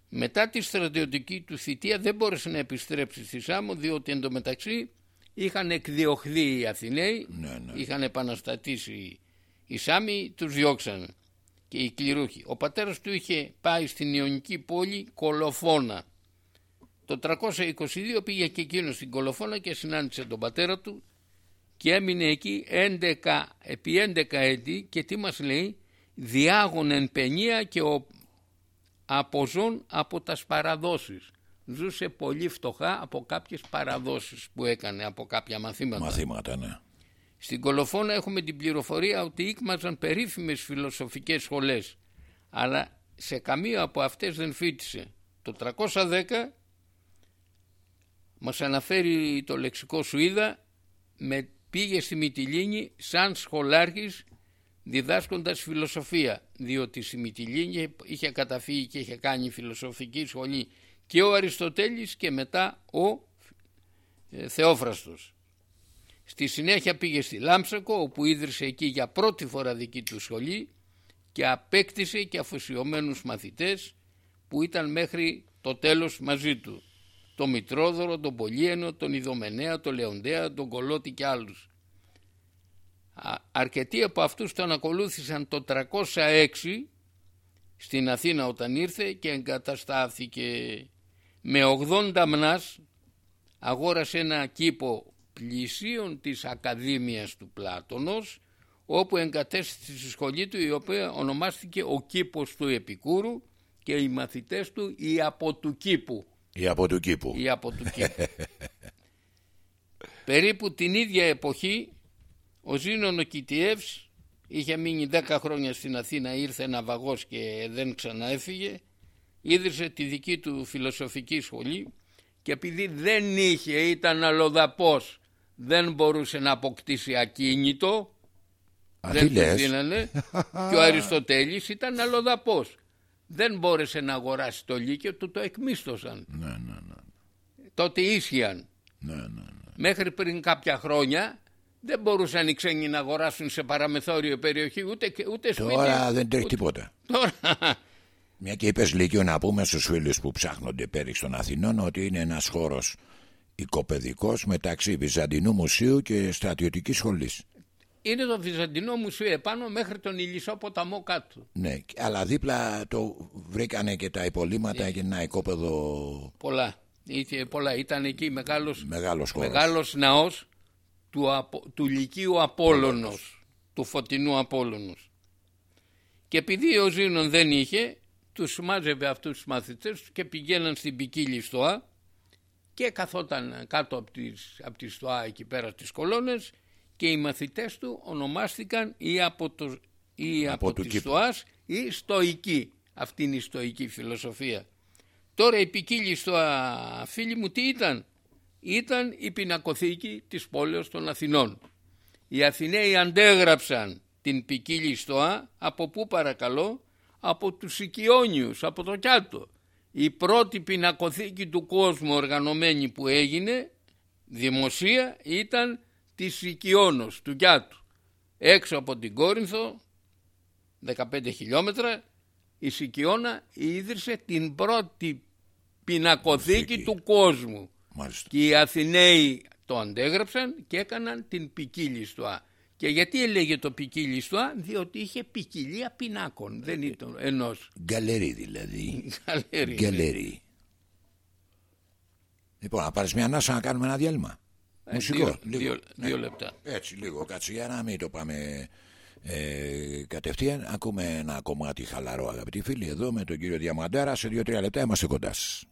Μετά τη στρατιωτική του θητεία δεν μπόρεσε να επιστρέψει στη Σάμο διότι εντωμεταξύ είχαν εκδιωχθεί οι Αθηναίοι, ναι, ναι. είχαν επαναστατήσει οι Σάμοι, τους διώξαν και οι κληρούχοι. Ο πατέρας του είχε πάει στην Ιωνική πόλη Κολοφόνα. Το 322 πήγε και εκείνος στην Κολοφόνα και συνάντησε τον πατέρα του και έμεινε εκεί 11, επί 11 έτη και τι μας λέει; Διάγωνεν παινία και ο αποζών από τας παραδόσεις. Ζούσε πολύ φτωχά από κάποιες παραδόσεις που έκανε από κάποια μαθήματα. Μαθήματα, ναι. Στην Κολοφόνα έχουμε την πληροφορία ότι ήκμαζαν περίφημες φιλοσοφικές σχολές αλλά σε καμία από αυτές δεν φίτησε. Το 310 μας αναφέρει το λεξικό Σουίδα με πήγε στη Μυτιλίνη σαν σχολάρχης διδάσκοντας φιλοσοφία διότι στη Μυτιλίνη είχε καταφύγει και είχε κάνει φιλοσοφική σχολή και ο Αριστοτέλης και μετά ο ε, Θεόφραστος. Στη συνέχεια πήγε στη Λάμψακο όπου ίδρυσε εκεί για πρώτη φορά δική του σχολή και απέκτησε και αφοσιωμένους μαθητές που ήταν μέχρι το τέλος μαζί του. Το Μητρόδωρο, τον Πολύενο, τον Ιδωμενέα, τον Λεοντέα, τον Κολότη και άλλους. Αρκετοί από αυτούς τον ακολούθησαν το 306 στην Αθήνα όταν ήρθε και εγκαταστάθηκε με 80 μνάς αγόρασε ένα κήπο πλησίων της Ακαδήμιας του Πλάτωνος όπου εγκατέστησε τη σχολή του η οποία ονομάστηκε ο κήπος του Επικούρου και οι μαθητές του οι από του κήπου. Οι από του κήπου. Οι από του κήπου. Περίπου την ίδια εποχή ο Ζήνων ο Κιτιεύς είχε μείνει 10 χρόνια στην Αθήνα, ήρθε ένα βαγός και δεν ξαναέφυγε, ίδρυσε τη δική του φιλοσοφική σχολή και επειδή δεν είχε, ήταν αλλοδαπός, δεν μπορούσε να αποκτήσει ακίνητο, Α, δεν τι του δίνανε και ο Αριστοτέλης ήταν αλλοδαπός. Δεν μπόρεσε να αγοράσει το λύκειο, του το εκμίστοσαν. Ναι, ναι, ναι. Τότε ίσχυαν. ναι, ναι, ναι. Μέχρι πριν κάποια χρόνια δεν μπορούσαν οι ξένοι να αγοράσουν σε παραμεθόριο περιοχή ούτε, ούτε σπίτι. Τώρα δεν τρέχει ούτε- τίποτα. Τώρα, Μια και είπες Λύκειο να πούμε στους φίλους που ψάχνονται πέριξ των Αθηνών ότι είναι ένας χώρος οικοπαιδικός μεταξύ Βυζαντινού Μουσείου και στρατιωτικής σχολής. Είναι το Βυζαντινό Μουσείο επάνω μέχρι τον Ηλισσό ποταμό κάτω. Ναι, αλλά δίπλα το βρήκανε και τα υπολείμματα για ένα οικόπεδο Πολλά. Είχε πολλά. Ήταν εκεί μεγάλος, μεγάλος χώρος. μεγάλος ναός του, Απο- του Λυκείου Απόλλωνος, του Φωτεινού Απόλλωνος. Και επειδή ο Ζήνων δεν είχε, τους μάζευε αυτούς τους μαθητές του και πηγαίναν στην ποικίλη στοά και καθόταν κάτω από, τις, από τη στοά εκεί πέρα τις κολόνες και οι μαθητές του ονομάστηκαν ή από, το, ή Από από, του τη κήπου. στοάς ή στοική. Αυτή είναι η στοική φιλοσοφία. Τώρα η ποικίλη στοά φίλοι μου τι ήταν; Ήταν η πινακοθήκη της πόλεως των Αθηνών. Οι Αθηναίοι αντέγραψαν την ποικίλη στοά από πού παρακαλώ; Από τους Οικιόνιους, από το Κιάτο. Η πρώτη πινακοθήκη του κόσμου οργανωμένη που έγινε δημοσία ήταν της Οικιόνος του Κιάτου. Έξω από την Κόρινθο 15 χιλιόμετρα η Σικιώνα ίδρυσε την πρώτη πινακοθήκη Θήκη. του κόσμου. Μάλιστα. Και οι Αθηναίοι το αντέγραψαν και έκαναν την ποικίλη στοά. Και γιατί έλεγε το ποικίλη στοά, διότι είχε ποικιλία πινάκων, δεν ήταν ενός. Γκαλερί δηλαδή. Γαλέρι. Γκαλερί. Λοιπόν, να πάρεις μια ανάσα να κάνουμε ένα διάλειμμα. Μουσικό. Δύο, λίγο. δύο, Ναι. δύο λεπτά. Έτσι λίγο κάτσε για να μην το πάμε ε, κατευθείαν. Ακούμε ένα κομμάτι χαλαρό αγαπητοί φίλοι εδώ με τον κύριο Διαμαντάρα. Σε δύο-τρία λεπτά είμαστε κοντά σας.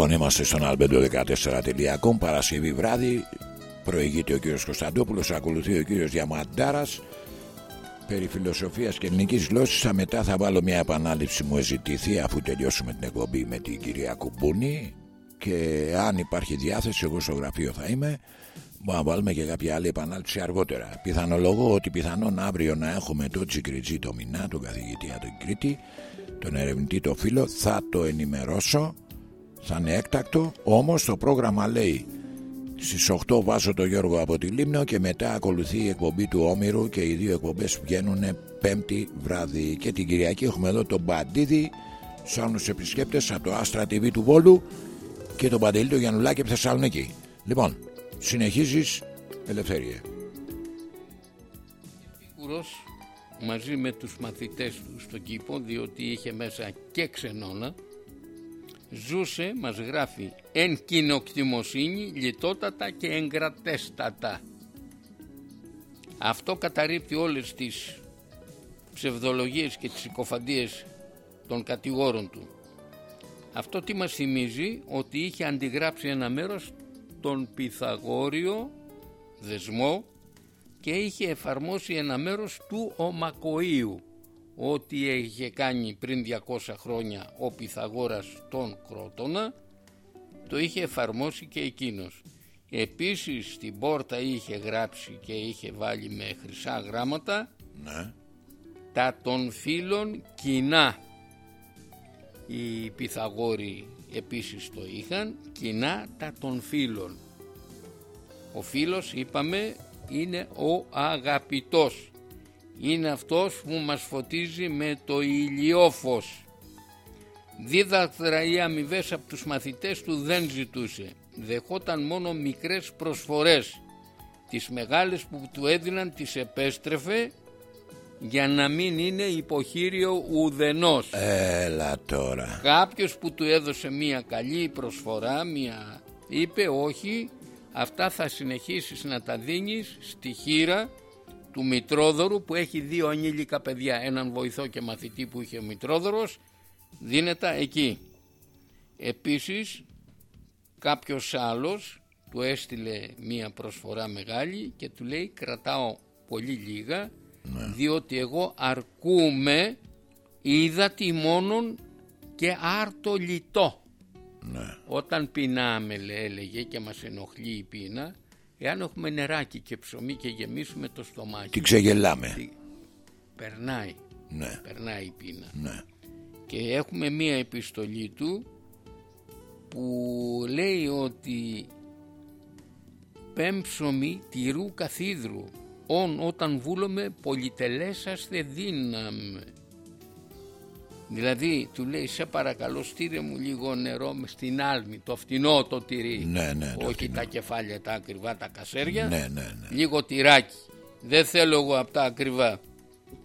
Λοιπόν, είμαστε στον albedo14.com Παρασκευή βράδυ. Προηγείται ο κύριος Κωνσταντόπουλος, ακολουθεί ο κύριος Διαμαντάρας. Περί φιλοσοφίας και ελληνικής γλώσσης. Μετά θα βάλω μια επανάληψη μου εζητηθεί αφού τελειώσουμε την εκπομπή με την κυρία Κουμπούνη. Και αν υπάρχει διάθεση, εγώ στο γραφείο θα είμαι. Μπορούμε να βάλουμε και κάποια άλλη επανάληψη αργότερα. Πιθανολογώ ότι πιθανόν αύριο να έχουμε το Τσικριτζή το Μινά, τον καθηγητή τον Κρήτη, τον ερευνητή το φίλο. Θα το ενημερώσω θα είναι έκτακτο όμως το πρόγραμμα λέει στις 8 βάζω το Γιώργο από τη Λίμνο και μετά ακολουθεί η εκπομπή του Όμηρου και οι δύο εκπομπές βγαίνουν πέμπτη βράδυ και την Κυριακή έχουμε εδώ τον Μπαντίδη σαν άλλους επισκέπτες από το Άστρα TV του Βόλου και τον Παντελή του Γιαννουλάκη από Θεσσαλονίκη. Λοιπόν συνεχίζεις Ελευθερία Επίκουρος μαζί με τους μαθητές του στον κήπο διότι είχε μέσα και ξενώνα ζούσε, μας γράφει, εν κοινοκτημοσύνη λιτότατα και εγκρατέστατα. Αυτό καταρρύπτει όλες τις ψευδολογίες και τις συκοφαντίες των κατηγόρων του. Αυτό τι μας θυμίζει ότι είχε αντιγράψει ένα μέρος τον Πυθαγόριο δεσμό και είχε εφαρμόσει ένα μέρος του Ομακοΐου ό,τι είχε κάνει πριν 200 χρόνια ο Πυθαγόρας τον Κρότονα το είχε εφαρμόσει και εκείνος. Επίσης στην πόρτα είχε γράψει και είχε βάλει με χρυσά γράμματα ναι. τα των φίλων κοινά. Οι Πυθαγόροι επίσης το είχαν κοινά τα των φίλων. Ο φίλος είπαμε είναι ο αγαπητός είναι αυτός που μας φωτίζει με το ηλιόφως. Δίδακτρα ή αμοιβές από τους μαθητές του δεν ζητούσε. Δεχόταν μόνο μικρές προσφορές. Τις μεγάλες που του έδιναν τις επέστρεφε για να μην είναι υποχείριο ουδενός. Έλα τώρα. Κάποιος που του έδωσε μία καλή προσφορά, μία είπε όχι, αυτά θα συνεχίσεις να τα δίνεις στη χείρα του Μητρόδωρου που έχει δύο ανήλικα παιδιά, έναν βοηθό και μαθητή που είχε ο Μητρόδωρος, δίνεται εκεί. Επίσης κάποιος άλλος του έστειλε μία προσφορά μεγάλη και του λέει κρατάω πολύ λίγα ναι. διότι εγώ αρκούμε είδα τη μόνον και άρτο λιτό. Ναι. Όταν πεινάμε έλεγε και μας ενοχλεί η πείνα Εάν έχουμε νεράκι και ψωμί και γεμίσουμε το στομάχι. Τι ξεγελάμε. Περνάει. Ναι. Περνάει η πείνα. Ναι. Και έχουμε μία επιστολή του που λέει ότι πέμψωμη τυρού καθίδρου ον όταν βούλομαι πολυτελέσαστε δύναμη Δηλαδή του λέει σε παρακαλώ στείλε μου λίγο νερό με στην άλμη, το φτηνό το τυρί. Ναι, ναι, όχι τα κεφάλια τα ακριβά, τα κασέρια. Ναι, ναι, ναι. Λίγο τυράκι. Δεν θέλω εγώ από τα ακριβά,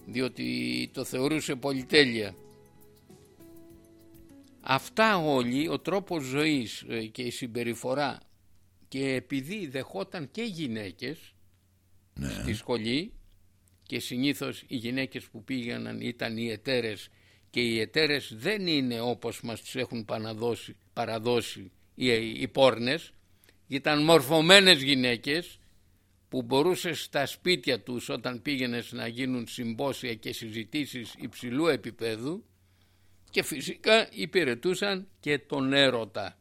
διότι το θεωρούσε πολυτέλεια. Αυτά όλοι, ο τρόπος ζωής ε, και η συμπεριφορά και επειδή δεχόταν και γυναίκες ναι. στη σχολή και συνήθως οι γυναίκες που πήγαιναν ήταν οι εταίρες και οι εταίρες δεν είναι όπως μας τους έχουν παραδώσει, παραδώσει οι, οι πόρνες ήταν μορφωμένες γυναίκες που μπορούσε στα σπίτια τους όταν πήγαινες να γίνουν συμπόσια και συζητήσεις υψηλού επίπεδου και φυσικά υπηρετούσαν και τον έρωτα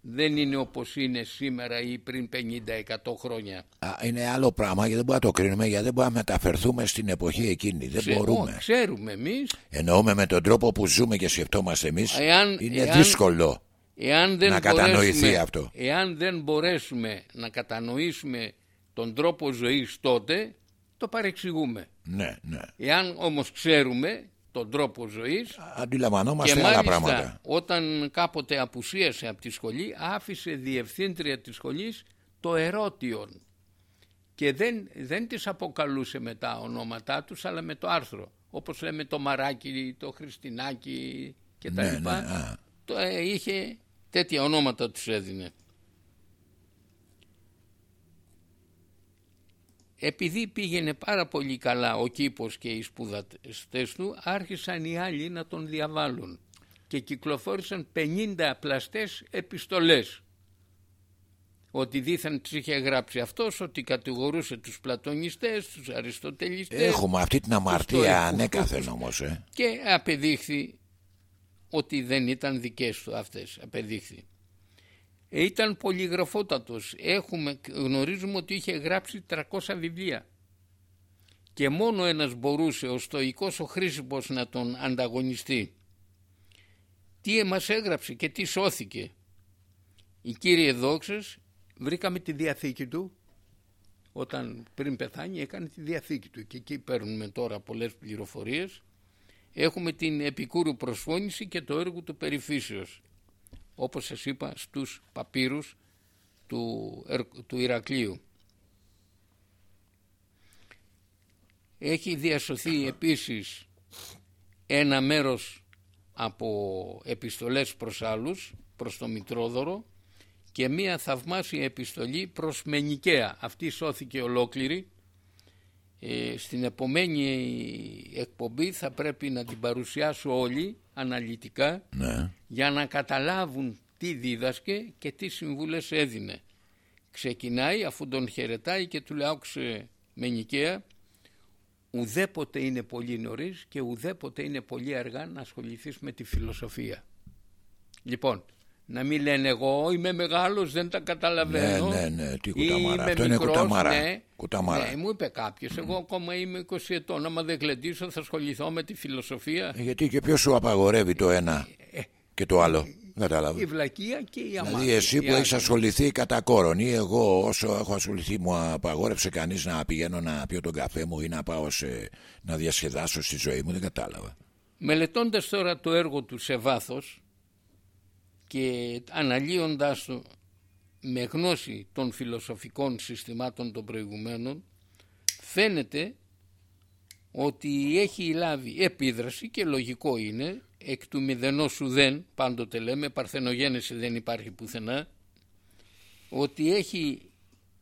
δεν είναι όπως είναι σήμερα ή πριν 50-100 χρόνια. Α, είναι άλλο πράγμα γιατί δεν μπορούμε να το κρίνουμε γιατί δεν μπορούμε να μεταφερθούμε στην εποχή εκείνη. Δεν Ξε, μπορούμε. ξέρουμε εμείς. Εννοούμε με τον τρόπο που ζούμε και σκεφτόμαστε εμείς είναι δύσκολο εάν δεν να κατανοηθεί αυτό. Εάν δεν μπορέσουμε να κατανοήσουμε τον τρόπο ζωής τότε το παρεξηγούμε. Ναι, ναι. Εάν όμως ξέρουμε τον τρόπο ζωής. Αντιλαμβανόμαστε άλλα πράγματα. όταν κάποτε απουσίασε από τη σχολή άφησε διευθύντρια της σχολής το ερώτιον. Και δεν, δεν τις αποκαλούσε με τα ονόματά τους αλλά με το άρθρο. Όπως λέμε το Μαράκι, το Χριστινάκι και τα ναι, λοιπά. ναι, το, ε, είχε τέτοια ονόματα τους έδινε επειδή πήγαινε πάρα πολύ καλά ο κήπος και οι σπουδαστές του άρχισαν οι άλλοι να τον διαβάλουν. και κυκλοφόρησαν 50 πλαστές επιστολές ότι δήθεν τις είχε γράψει αυτός ότι κατηγορούσε τους πλατωνιστές, τους αριστοτελιστές Έχουμε αυτή την αμαρτία ανέκαθεν όμως ε. και απεδείχθη ότι δεν ήταν δικές του αυτές απεδείχθη ε, ήταν πολυγραφότατος. Έχουμε, γνωρίζουμε ότι είχε γράψει 300 βιβλία. Και μόνο ένας μπορούσε ο στοικός ο Χρήσιπος να τον ανταγωνιστεί. Τι μας έγραψε και τι σώθηκε. Οι κύριοι δόξες βρήκαμε τη διαθήκη του. Όταν πριν πεθάνει έκανε τη διαθήκη του. Και εκεί παίρνουμε τώρα πολλές πληροφορίες. Έχουμε την επικούρου προσφώνηση και το έργο του περιφύσεως όπως σας είπα στους παπύρους του, του Ηρακλείου έχει διασωθεί επίσης ένα μέρος από επιστολές προς άλλους προς το Μητρόδωρο και μία θαυμάσια επιστολή προς Μενικαία. Αυτή σώθηκε ολόκληρη. Ε, στην επομένη εκπομπή θα πρέπει να την παρουσιάσω όλοι αναλυτικά ναι. για να καταλάβουν τι δίδασκε και τι συμβούλες έδινε. Ξεκινάει αφού τον χαιρετάει και του λέει άκουσε Μενικαία ουδέποτε είναι πολύ νωρίς και ουδέποτε είναι πολύ αργά να ασχοληθείς με τη φιλοσοφία. Λοιπόν, να μην λένε εγώ είμαι μεγάλος δεν τα καταλαβαίνω ναι, ναι, ναι, τι κουταμάρα. Αυτό είναι κουταμάρα. Ναι, κουταμάρα. ναι, μου είπε κάποιος. Εγώ ακόμα είμαι 20 ετών άμα δεν γλεντήσω θα ασχοληθώ με τη φιλοσοφία ε, γιατί και ποιος σου απαγορεύει το ένα ε, και το άλλο Κατάλαβα. Η βλακεία και η αμάρτια. Δηλαδή, εσύ που έχεις ασχοληθεί κατά κόρον ή εγώ, όσο έχω ασχοληθεί, μου απαγόρευσε κανείς να πηγαίνω να πιω τον καφέ μου ή να πάω σε, να διασκεδάσω στη ζωή μου, δεν κατάλαβα. Μελετώντας τώρα το έργο του σε βάθος, και αναλύοντάς το με γνώση των φιλοσοφικών συστημάτων των προηγουμένων φαίνεται ότι έχει λάβει επίδραση και λογικό είναι εκ του μηδενός ουδέν πάντοτε λέμε παρθενογένεση δεν υπάρχει πουθενά ότι έχει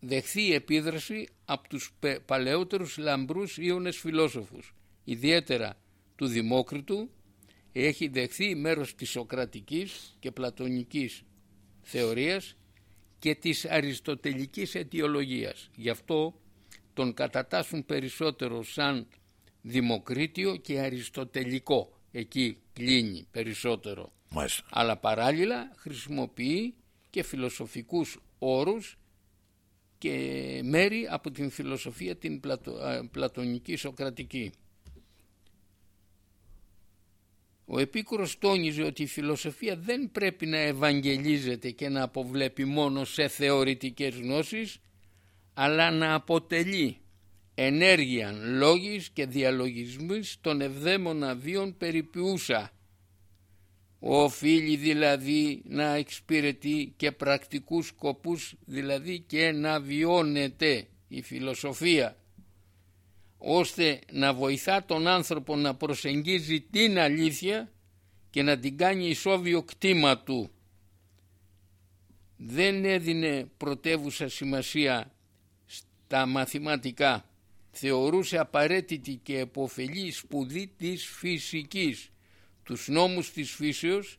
δεχθεί επίδραση από τους παλαιότερους λαμπρούς Ιώνες φιλόσοφους ιδιαίτερα του Δημόκριτου έχει δεχθεί μέρος της Σοκρατικής και Πλατωνικής θεωρίας και της αριστοτελικής αιτιολογίας. Γι' αυτό τον κατατάσσουν περισσότερο σαν δημοκρίτιο και αριστοτελικό. Εκεί κλείνει περισσότερο. Αλλά παράλληλα χρησιμοποιεί και φιλοσοφικούς όρους και μέρη από την φιλοσοφία την πλατωνική σοκρατική. Ο Επίκουρος τόνιζε ότι η φιλοσοφία δεν πρέπει να ευαγγελίζεται και να αποβλέπει μόνο σε θεωρητικές γνώσεις αλλά να αποτελεί ενέργεια λόγης και διαλογισμής των ευδαίμων βίων περιποιούσα. Οφείλει δηλαδή να εξυπηρετεί και πρακτικούς σκοπούς δηλαδή και να βιώνεται η φιλοσοφία ώστε να βοηθά τον άνθρωπο να προσεγγίζει την αλήθεια και να την κάνει ισόβιο κτήμα του. Δεν έδινε πρωτεύουσα σημασία στα μαθηματικά. Θεωρούσε απαραίτητη και εποφελή σπουδή της φυσικής, τους νόμους της φύσεως,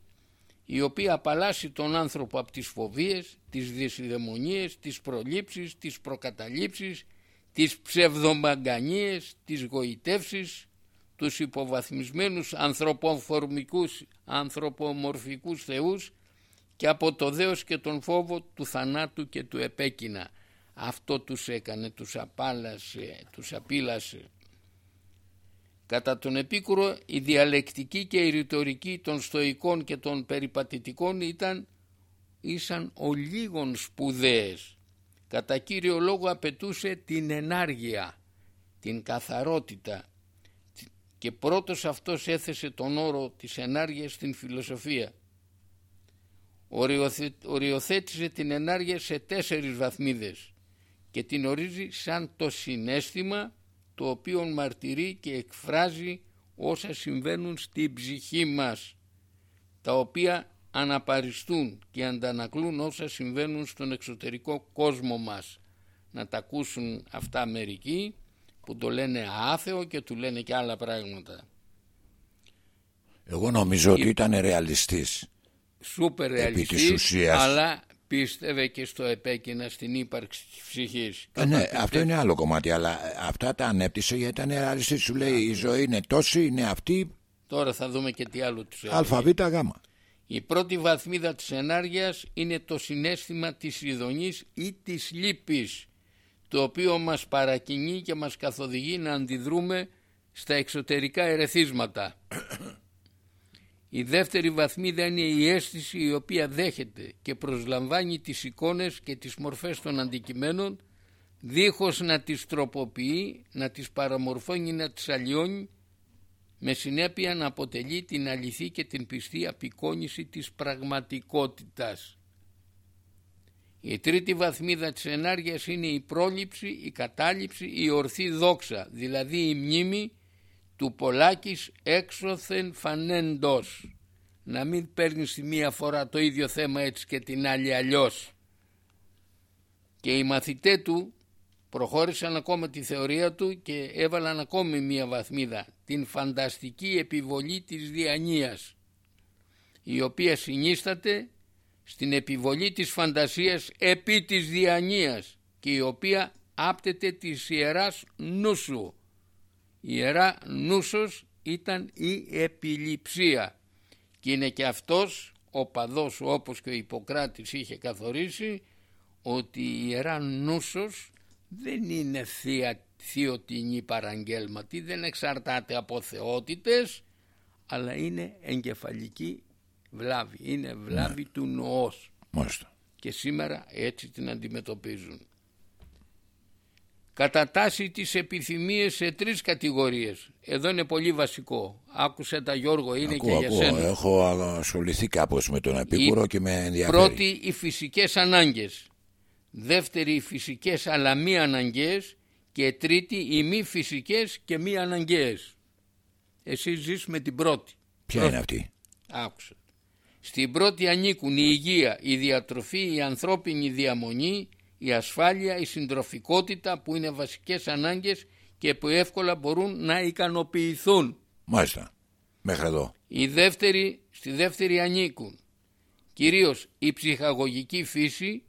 η οποία απαλλάσσει τον άνθρωπο από τις φοβίες, τις δυσιδαιμονίες, τις προλήψεις, τις προκαταλήψεις τις ψευδομαγκανίες, τις γοητεύσεις, τους υποβαθμισμένους ανθρωποφορμικούς, ανθρωπομορφικούς θεούς και από το δέος και τον φόβο του θανάτου και του επέκεινα. Αυτό τους έκανε, τους απάλασε, τους απείλασε. Κατά τον Επίκουρο η διαλεκτική και η ρητορική των στοικών και των περιπατητικών ήταν ήσαν ολίγων σπουδαίες κατά κύριο λόγο απαιτούσε την ενάργεια, την καθαρότητα και πρώτος αυτός έθεσε τον όρο της ενάργειας στην φιλοσοφία. Οριοθέτησε την ενάργεια σε τέσσερις βαθμίδες και την ορίζει σαν το συνέστημα το οποίο μαρτυρεί και εκφράζει όσα συμβαίνουν στην ψυχή μας τα οποία αναπαριστούν και αντανακλούν όσα συμβαίνουν στον εξωτερικό κόσμο μας. Να τα ακούσουν αυτά μερικοί που το λένε άθεο και του λένε και άλλα πράγματα. Εγώ νομίζω ότι ήταν ρεαλιστής. Σούπερ ρεαλιστής, αλλά πίστευε και στο επέκεινα στην ύπαρξη της ψυχής. Ε, ναι, αυτό είναι άλλο κομμάτι, αλλά αυτά τα ανέπτυσε γιατί ήταν ρεαλιστής. Σου λέει η ζωή είναι τόση, είναι αυτή. Τώρα θα δούμε και τι άλλο τους Αλφαβήτα γάμα. Η πρώτη βαθμίδα της ενάργειας είναι το συνέστημα της ειδονής ή της λύπης, το οποίο μας παρακινεί και μας καθοδηγεί να αντιδρούμε στα εξωτερικά ερεθίσματα. Η δεύτερη βαθμίδα είναι η αίσθηση η οποία δέχεται και προσλαμβάνει τις εικόνες και τις μορφές των αντικειμένων δίχως να τις τροποποιεί, να τις παραμορφώνει, να τις αλλοιώνει με συνέπεια να αποτελεί την αληθή και την πιστή απεικόνηση της πραγματικότητας. Η τρίτη βαθμίδα της ενάργειας είναι η πρόληψη, η κατάληψη, η ορθή δόξα, δηλαδή η μνήμη του πολλάκης έξωθεν φανέντος. Να μην παίρνεις τη μία φορά το ίδιο θέμα έτσι και την άλλη αλλιώς. Και οι μαθητές του προχώρησαν ακόμα τη θεωρία του και έβαλαν ακόμη μία βαθμίδα, την φανταστική επιβολή της διανοίας, η οποία συνίσταται στην επιβολή της φαντασίας επί της διανοίας και η οποία άπτεται της ιεράς νούσου. Η ιερά νούσος ήταν η επιληψία και είναι και αυτός ο παδός όπως και ο Ιπποκράτης είχε καθορίσει ότι η ιερά νούσος δεν είναι θεία, θειοτινή παραγγέλματη, δεν εξαρτάται από θεότητες, αλλά είναι εγκεφαλική βλάβη, είναι βλάβη ναι. του νοός. Μάλιστα. Και σήμερα έτσι την αντιμετωπίζουν. Κατατάσσει τις επιθυμίες σε τρεις κατηγορίες. Εδώ είναι πολύ βασικό. Άκουσε τα Γιώργο, είναι και για σένα. Έχω ασχοληθεί κάπως με τον επίκουρο και με ενδιαφέρει. Πρώτη, οι φυσικές ανάγκες δεύτερη οι φυσικές αλλά μη αναγκαίες και τρίτη οι μη φυσικές και μη αναγκαίες. Εσύ ζεις με την πρώτη. Ποια είναι αυτή; Άκουσα. Στην πρώτη ανήκουν η υγεία, η διατροφή, η ανθρώπινη διαμονή, η ασφάλεια, η συντροφικότητα που είναι βασικές ανάγκες και που εύκολα μπορούν να ικανοποιηθούν. Μάλιστα. Μέχρι εδώ. Η δεύτερη, στη δεύτερη ανήκουν κυρίως η ψυχαγωγική φύση,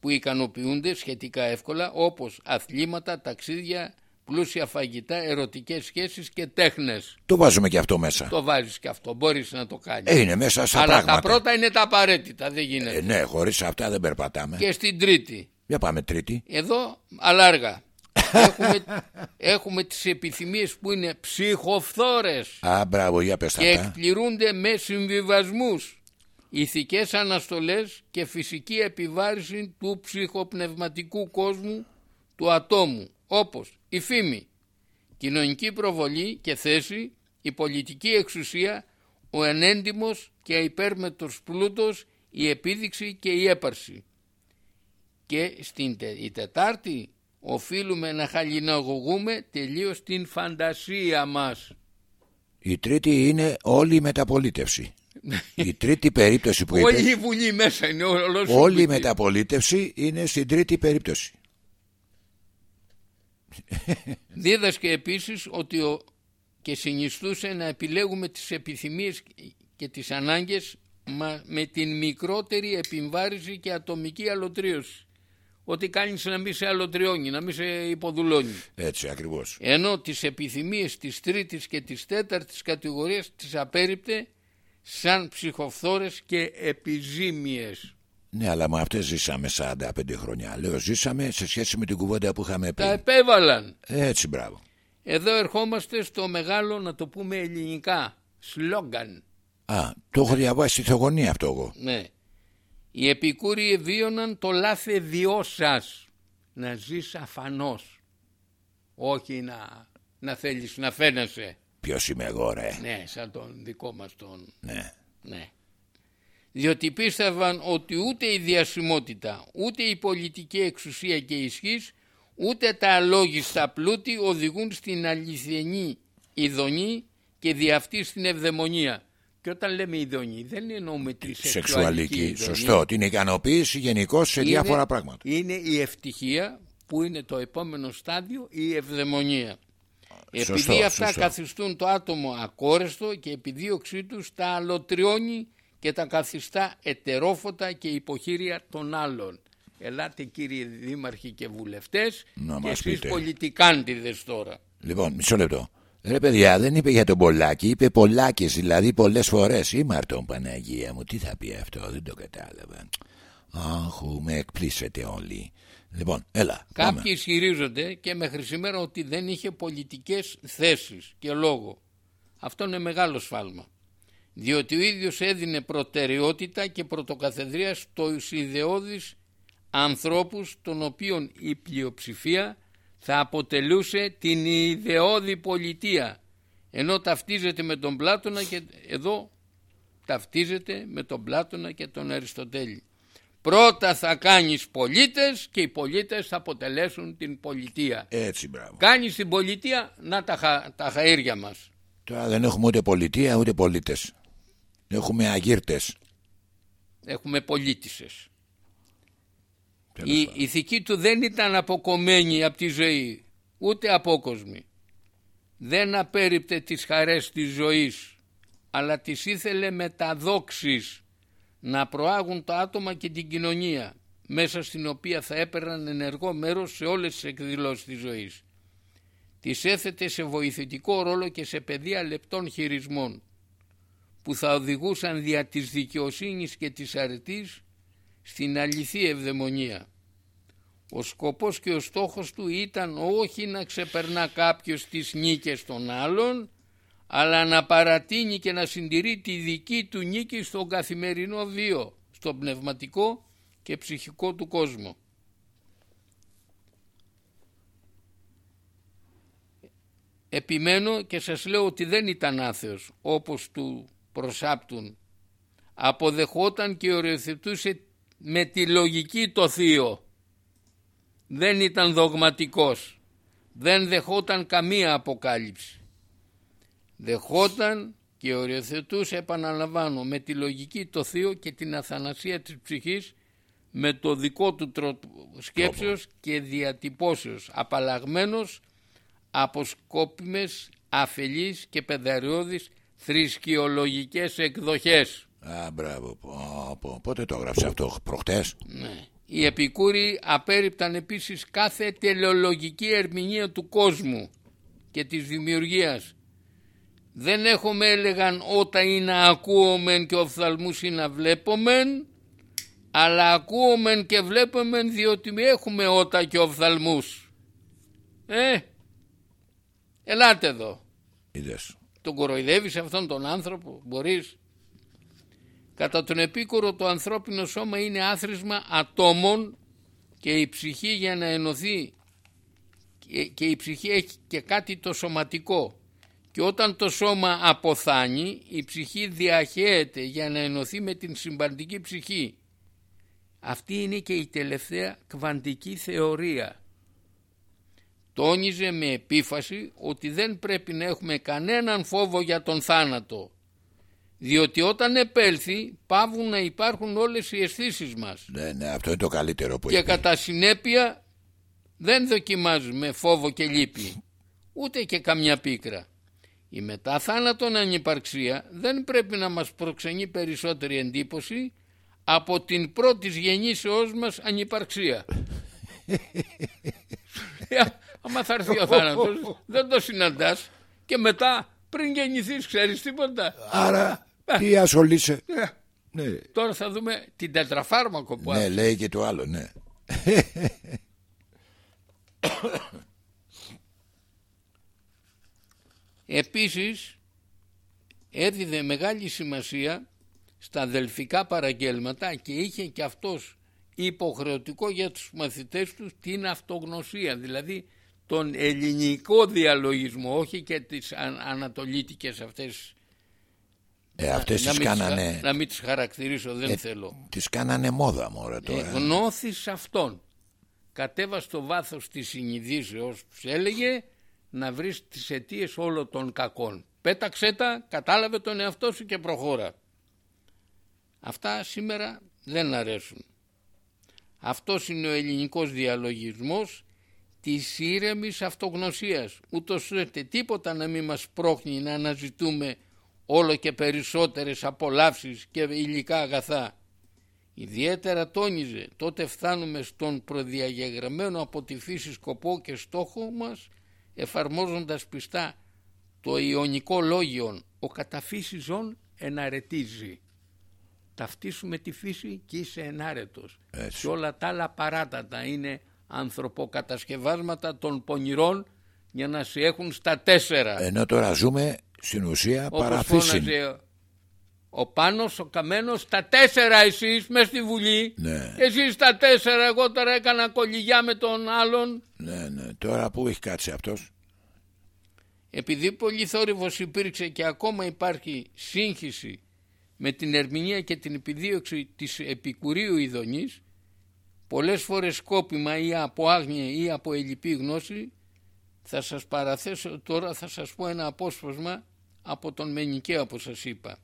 που ικανοποιούνται σχετικά εύκολα όπως αθλήματα, ταξίδια, πλούσια φαγητά, ερωτικές σχέσεις και τέχνες. Το βάζουμε και αυτό μέσα. Το βάζεις και αυτό, μπορείς να το κάνεις. Ε, είναι μέσα στα Αλλά πράγματα. τα πρώτα είναι τα απαραίτητα, δεν γίνεται. Ε, ναι, χωρίς αυτά δεν περπατάμε. Και στην τρίτη. Για πάμε τρίτη. Εδώ αλάργα. έχουμε, έχουμε τις επιθυμίες που είναι ψυχοφθόρες. Α, μπράβο, για πες Και εκπληρούνται με συμβιβασμούς ηθικές αναστολές και φυσική επιβάρηση του ψυχοπνευματικού κόσμου του ατόμου όπως η φήμη, κοινωνική προβολή και θέση, η πολιτική εξουσία, ο ενέντιμος και υπέρμετος πλούτος, η επίδειξη και η έπαρση. Και στην η Τετάρτη οφείλουμε να χαλιναγωγούμε τελείως την φαντασία μας. Η τρίτη είναι όλη η μεταπολίτευση. Η τρίτη περίπτωση που είπε. Όλη η Βουλή μέσα είναι. Όλη η μεταπολίτευση είναι στην τρίτη περίπτωση. Δίδασκε επίσης ότι ο... και συνιστούσε να επιλέγουμε τις επιθυμίες και τις ανάγκες με την μικρότερη επιβάρηση και ατομική αλωτρίωση. Ότι κάνεις να μην σε αλωτριώνει, να μην σε υποδουλώνει. Έτσι ακριβώς. Ενώ τις επιθυμίες της τρίτης και της τέταρτης κατηγορίας τις απέριπτε σαν ψυχοφθόρες και επιζήμιες. Ναι, αλλά με αυτές ζήσαμε 45 χρόνια. Λέω, ζήσαμε σε σχέση με την κουβέντα που είχαμε πει. Τα επέβαλαν. Έτσι, μπράβο. Εδώ ερχόμαστε στο μεγάλο, να το πούμε ελληνικά, σλόγγαν. Α, το έχω διαβάσει στη θεογονία αυτό εγώ. Ναι. Οι Επικούρειοι βίωναν το λάθε βιώσας. Να ζεις αφανός. Όχι να, να θέλεις να φαίνεσαι. Ποιος είμαι εγώ, ρε; Ναι, σαν τον δικό μας τον. Ναι. ναι. Διότι πίστευαν ότι ούτε η διασημότητα, ούτε η πολιτική εξουσία και ισχύς, ούτε τα αλόγιστα πλούτη οδηγούν στην αληθινή ειδονή και δι' αυτή στην ευδαιμονία. Και όταν λέμε ειδονή δεν εννοούμε τη σεξουαλική, σεξουαλική Σωστό, την ικανοποίηση γενικώ σε διάφορα πράγματα. Είναι η ευτυχία που είναι το επόμενο στάδιο η ευδαιμονία. Επειδή αυτά καθιστούν το άτομο ακόρεστο και επιδίωξή τους τα αλωτριώνει και τα καθιστά ετερόφωτα και υποχείρια των άλλων. Ελάτε κύριοι δήμαρχοι και βουλευτές Να και μας εσείς πείτε. πολιτικάντιδες τώρα. Λοιπόν, μισό λεπτό. Ρε παιδιά, δεν είπε για τον Πολάκη, είπε Πολάκης, δηλαδή πολλές φορές. Ή Μαρτών Παναγία μου, τι θα πει αυτό, δεν το κατάλαβα. Αχ, με εκπλήσετε όλοι. Λοιπόν, έλα. Κάποιοι πάμε. ισχυρίζονται και μέχρι σήμερα ότι δεν είχε πολιτικές θέσεις και λόγο. Αυτό είναι μεγάλο σφάλμα. Διότι ο ίδιος έδινε προτεραιότητα και πρωτοκαθεδρία στους ιδεώδεις ανθρώπους των οποίων η πλειοψηφία θα αποτελούσε την ιδεώδη πολιτεία ενώ ταυτίζεται με τον Πλάτωνα και εδώ ταυτίζεται με τον Πλάτωνα και τον Αριστοτέλη. Πρώτα θα κάνεις πολίτες και οι πολίτες θα αποτελέσουν την πολιτεία. Έτσι, μπράβο. Κάνεις την πολιτεία, να τα, χα, τα χαΐρια μας. Τώρα δεν έχουμε ούτε πολιτεία ούτε πολίτες. Έχουμε αγύρτες. Έχουμε πολίτησες. Τέλος Η πάντων. ηθική του δεν ήταν αποκομμένη από τη ζωή, ούτε απόκοσμη. Δεν απέριπτε τις χαρές της ζωής, αλλά τις ήθελε με τα δόξεις να προάγουν τα άτομα και την κοινωνία, μέσα στην οποία θα έπαιρναν ενεργό μέρος σε όλες τις εκδηλώσεις της ζωής. Τις έθετε σε βοηθητικό ρόλο και σε πεδία λεπτών χειρισμών, που θα οδηγούσαν δια της δικαιοσύνης και της αρετής στην αληθή ευδαιμονία. Ο σκοπός και ο στόχος του ήταν όχι να ξεπερνά κάποιος τις νίκες των άλλων, αλλά να παρατείνει και να συντηρεί τη δική του νίκη στον καθημερινό βίο, στο πνευματικό και ψυχικό του κόσμο. Επιμένω και σας λέω ότι δεν ήταν άθεος όπως του προσάπτουν. Αποδεχόταν και οριοθετούσε με τη λογική το θείο. Δεν ήταν δογματικός. Δεν δεχόταν καμία αποκάλυψη. Δεχόταν και οριοθετούσε, επαναλαμβάνω, με τη λογική το θείο και την αθανασία της ψυχής με το δικό του τρόπο σκέψεως και διατυπώσεως, απαλλαγμένος από σκόπιμες, αφελείς και παιδαριώδεις θρησκειολογικές εκδοχές. Α, μπράβο. Πω, πω. Πότε το έγραψε αυτό, προχτές; Ναι. Οι επικούροι απέρριπταν επίσης κάθε τελεολογική ερμηνεία του κόσμου και της δημιουργίας. Δεν έχουμε έλεγαν όταν είναι ακούομεν και οφθαλμούς είναι βλέπομεν, αλλά ακούομεν και βλέπομεν διότι έχουμε ότα και οφθαλμούς. Ε, ελάτε εδώ. Είδες. Τον κοροϊδεύεις αυτόν τον άνθρωπο, μπορείς. Κατά τον επίκορο το ανθρώπινο σώμα είναι άθροισμα ατόμων και η ψυχή για να ενωθεί και- και η ψυχή έχει και κάτι το σωματικό και όταν το σώμα αποθάνει η ψυχή διαχέεται για να ενωθεί με την συμπαντική ψυχή. Αυτή είναι και η τελευταία κβαντική θεωρία. Τόνιζε με επίφαση ότι δεν πρέπει να έχουμε κανέναν φόβο για τον θάνατο διότι όταν επέλθει πάβουν να υπάρχουν όλες οι αισθήσεις μας Ναι, ναι, αυτό είναι το καλύτερο που και είπε. κατά συνέπεια δεν δοκιμάζουμε φόβο και λύπη ούτε και καμιά πίκρα. Η μετά θάνατον ανυπαρξία δεν πρέπει να μας προξενεί περισσότερη εντύπωση από την πρώτη γεννήσεώς μας ανυπαρξία. Ε, Άμα θα έρθει ο θάνατος δεν το συναντάς και μετά πριν γεννηθείς ξέρεις τίποτα. Άρα, τι ασχολείσαι; ναι, Τώρα θα δούμε την τετραφάρμακο που ναι, λέει και το άλλο, ναι. Επίσης έδιδε μεγάλη σημασία στα αδελφικά παραγγέλματα και είχε και αυτός υποχρεωτικό για τους μαθητές τους την αυτογνωσία, δηλαδή τον ελληνικό διαλογισμό, όχι και τις αν- ανατολίτικες αυτές. Ε, αυτές να τις μην κάνανε, χα- να μην τις χαρακτηρίσω, δεν θέλω. τις κάνανε μόδα μωρέ Ε, τώρα. γνώθης αυτόν. Κατέβα στο βάθος της συνειδήσεως, τους έλεγε, να βρεις τις αιτίες όλων των κακών. Πέταξέ τα, κατάλαβε τον εαυτό σου και προχώρα. Αυτά σήμερα δεν αρέσουν. Αυτός είναι ο ελληνικός διαλογισμός της ήρεμης αυτογνωσίας ούτως ώστε τίποτα να μην μας πρόχνει να αναζητούμε όλο και περισσότερες απολαύσεις και υλικά αγαθά. Ιδιαίτερα τόνιζε τότε φτάνουμε στον προδιαγεγραμμένο από τη φύση σκοπό και στόχο μας εφαρμόζοντας πιστά το ιονικό λόγιον ο καταφύσης ζών εναρετίζει. Ταυτίσουμε τη φύση και είσαι ενάρετος. Έτσι. Και όλα τα άλλα παράτατα είναι ανθρωποκατασκευάσματα των πονηρών για να σε έχουν στα τέσσερα. Ενώ τώρα ζούμε στην ουσία Όπως παραφύσιν. Φώναζε ο Πάνος, ο Καμένος, στα τέσσερα εσείς μες στη Βουλή. Ναι. Εσείς στα τέσσερα, εγώ τώρα έκανα κολυγιά με τον άλλον. Ναι, ναι. Τώρα που έχει κάτσει αυτός; Επειδή πολύ θόρυβος υπήρξε και ακόμα υπάρχει σύγχυση με την ερμηνεία και την επιδίωξη της επικουρίου ειδονής, πολλές φορές σκόπιμα ή από άγνοια ή από ελλειπή γνώση, θα σας παραθέσω τώρα, θα σας πω ένα απόσπασμα από τον Μενικαίο όπως σας είπα.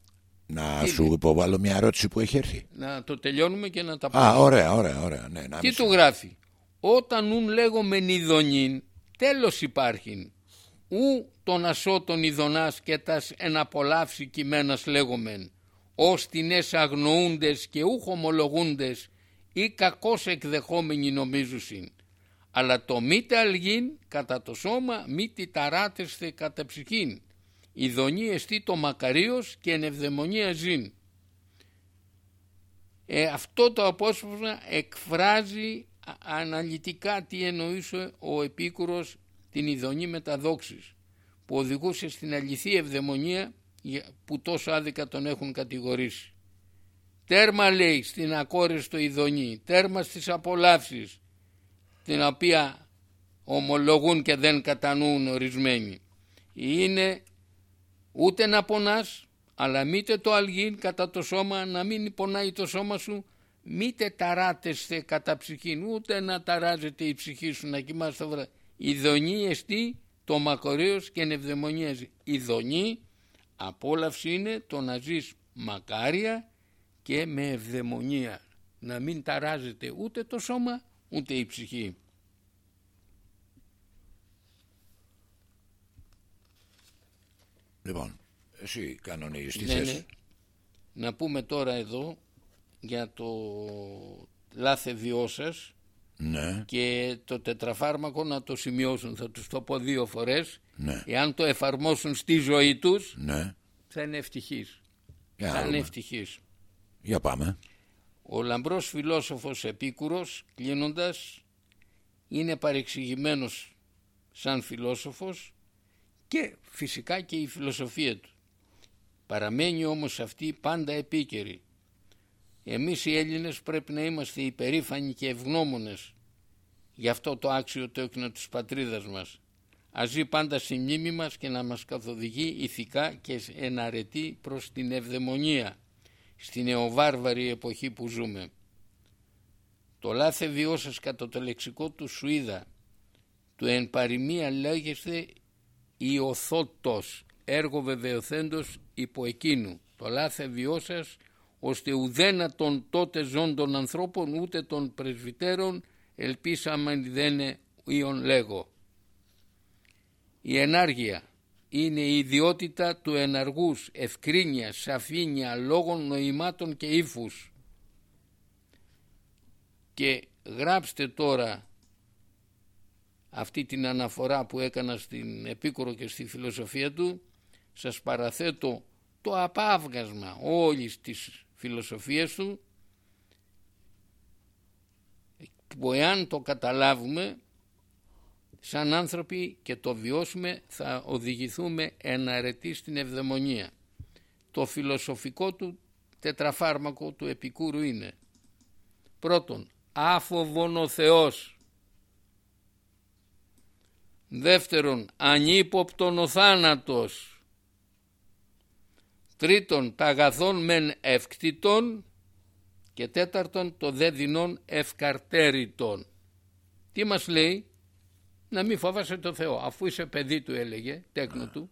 Να Τι σου λέει; υποβάλω μια ερώτηση που έχει έρθει. Να το τελειώνουμε και να τα πούμε. Α, ωραία, ωραία, ωραία. Ναι, να Τι μην του γράφει; Όταν ουν λέγομεν ειδονήν, τέλος υπάρχειν. Ου τον ασώτων ειδονάς και τας εναπολαύσει κειμένας λέγομεν. Ως τινές αγνοούντες και ούχ ομολογούντες ή κακώς εκδεχόμενοι νομίζουσιν. Αλλά το μήτε αλγήν κατά το σώμα μήτε ταράτεσθε κατά ψυχήν. Ειδονή εστί το μακαρίος και ενευδαιμονία ζήν. Ε, αυτό το απόσπασμα εκφράζει α- αναλυτικά τι εννοούσε ο Επίκουρος την ειδονή μεταδόξης που οδηγούσε στην αληθή ευδαιμονία για- που τόσο άδικα τον έχουν κατηγορήσει. Τέρμα λέει στην ακόρεστο ειδονή, τέρμα στις απολαύσεις την οποία ομολογούν και δεν κατανοούν ορισμένοι. Είναι ούτε να πονάς αλλά μήτε το αλγήν κατά το σώμα να μην πονάει το σώμα σου. Μήτε ταράτεστε κατά ψυχήν ούτε να ταράζεται η ψυχή σου να κοιμάσαι το βράδυ. Ειδονή εστί το μακορίος και νευδαιμονίαζε ειδονή απόλαυση είναι το να ζεις μακάρια και με ευδαιμονία. Να μην ταράζεται ούτε το σώμα ούτε η ψυχή Λοιπόν, εσύ κανονίζεις τι Ναι, θες. ναι. Να πούμε τώρα εδώ για το λάθε βιώσας Ναι, και το τετραφάρμακο να το σημειώσουν. Θα τους το πω δύο φορές. ναι, Εάν το εφαρμόσουν στη ζωή τους ναι. θα είναι ευτυχείς. Για, να θα είναι δούμε. ευτυχείς. Για πάμε. Ο λαμπρός φιλόσοφος Επίκουρος κλείνοντας είναι παρεξηγημένος σαν φιλόσοφος και φυσικά και η φιλοσοφία του. Παραμένει όμως αυτή πάντα επίκαιρη. Εμείς οι Έλληνες πρέπει να είμαστε υπερήφανοι και ευγνώμονες για αυτό το άξιο τέκνο της πατρίδας μας. Ας ζει πάντα στη μνήμη μας και να μας καθοδηγεί ηθικά και εναρετή προς την ευδαιμονία στη νεοβάρβαρη εποχή που ζούμε. Το λάθε βιώσας κατά το λεξικό του Σουίδα του εν παροιμία λέγεστε Ιωθώτος έργο βεβαιωθέντος υπό εκείνου. Το λάθε βιώσας ώστε ουδένα των τότε ζώντων ανθρώπων ούτε των πρεσβυτέρων ελπίσαμε δένε ιον λέγω. Η ενάργεια είναι η ιδιότητα του εναργούς, ευκρίνεια, σαφήνεια, λόγων, νοημάτων και ύφους. Και γράψτε τώρα αυτή την αναφορά που έκανα στην Επίκορο και στη φιλοσοφία του, σας παραθέτω το απάβγασμα όλης της φιλοσοφίας του, που εάν το καταλάβουμε σαν άνθρωποι και το βιώσουμε θα οδηγηθούμε εναρετή στην ευδαιμονία. Το φιλοσοφικό του τετραφάρμακο του Επικούρου είναι πρώτον άφοβον ο Θεός δεύτερον ανύποπτον ο θάνατος τρίτον τα αγαθών μεν ευκτήτων και τέταρτον το δε δεινόν ευκαρτέριτον. Τι μας λέει; Να μην φοβάσαι το Θεό αφού είσαι παιδί του έλεγε τέκνο του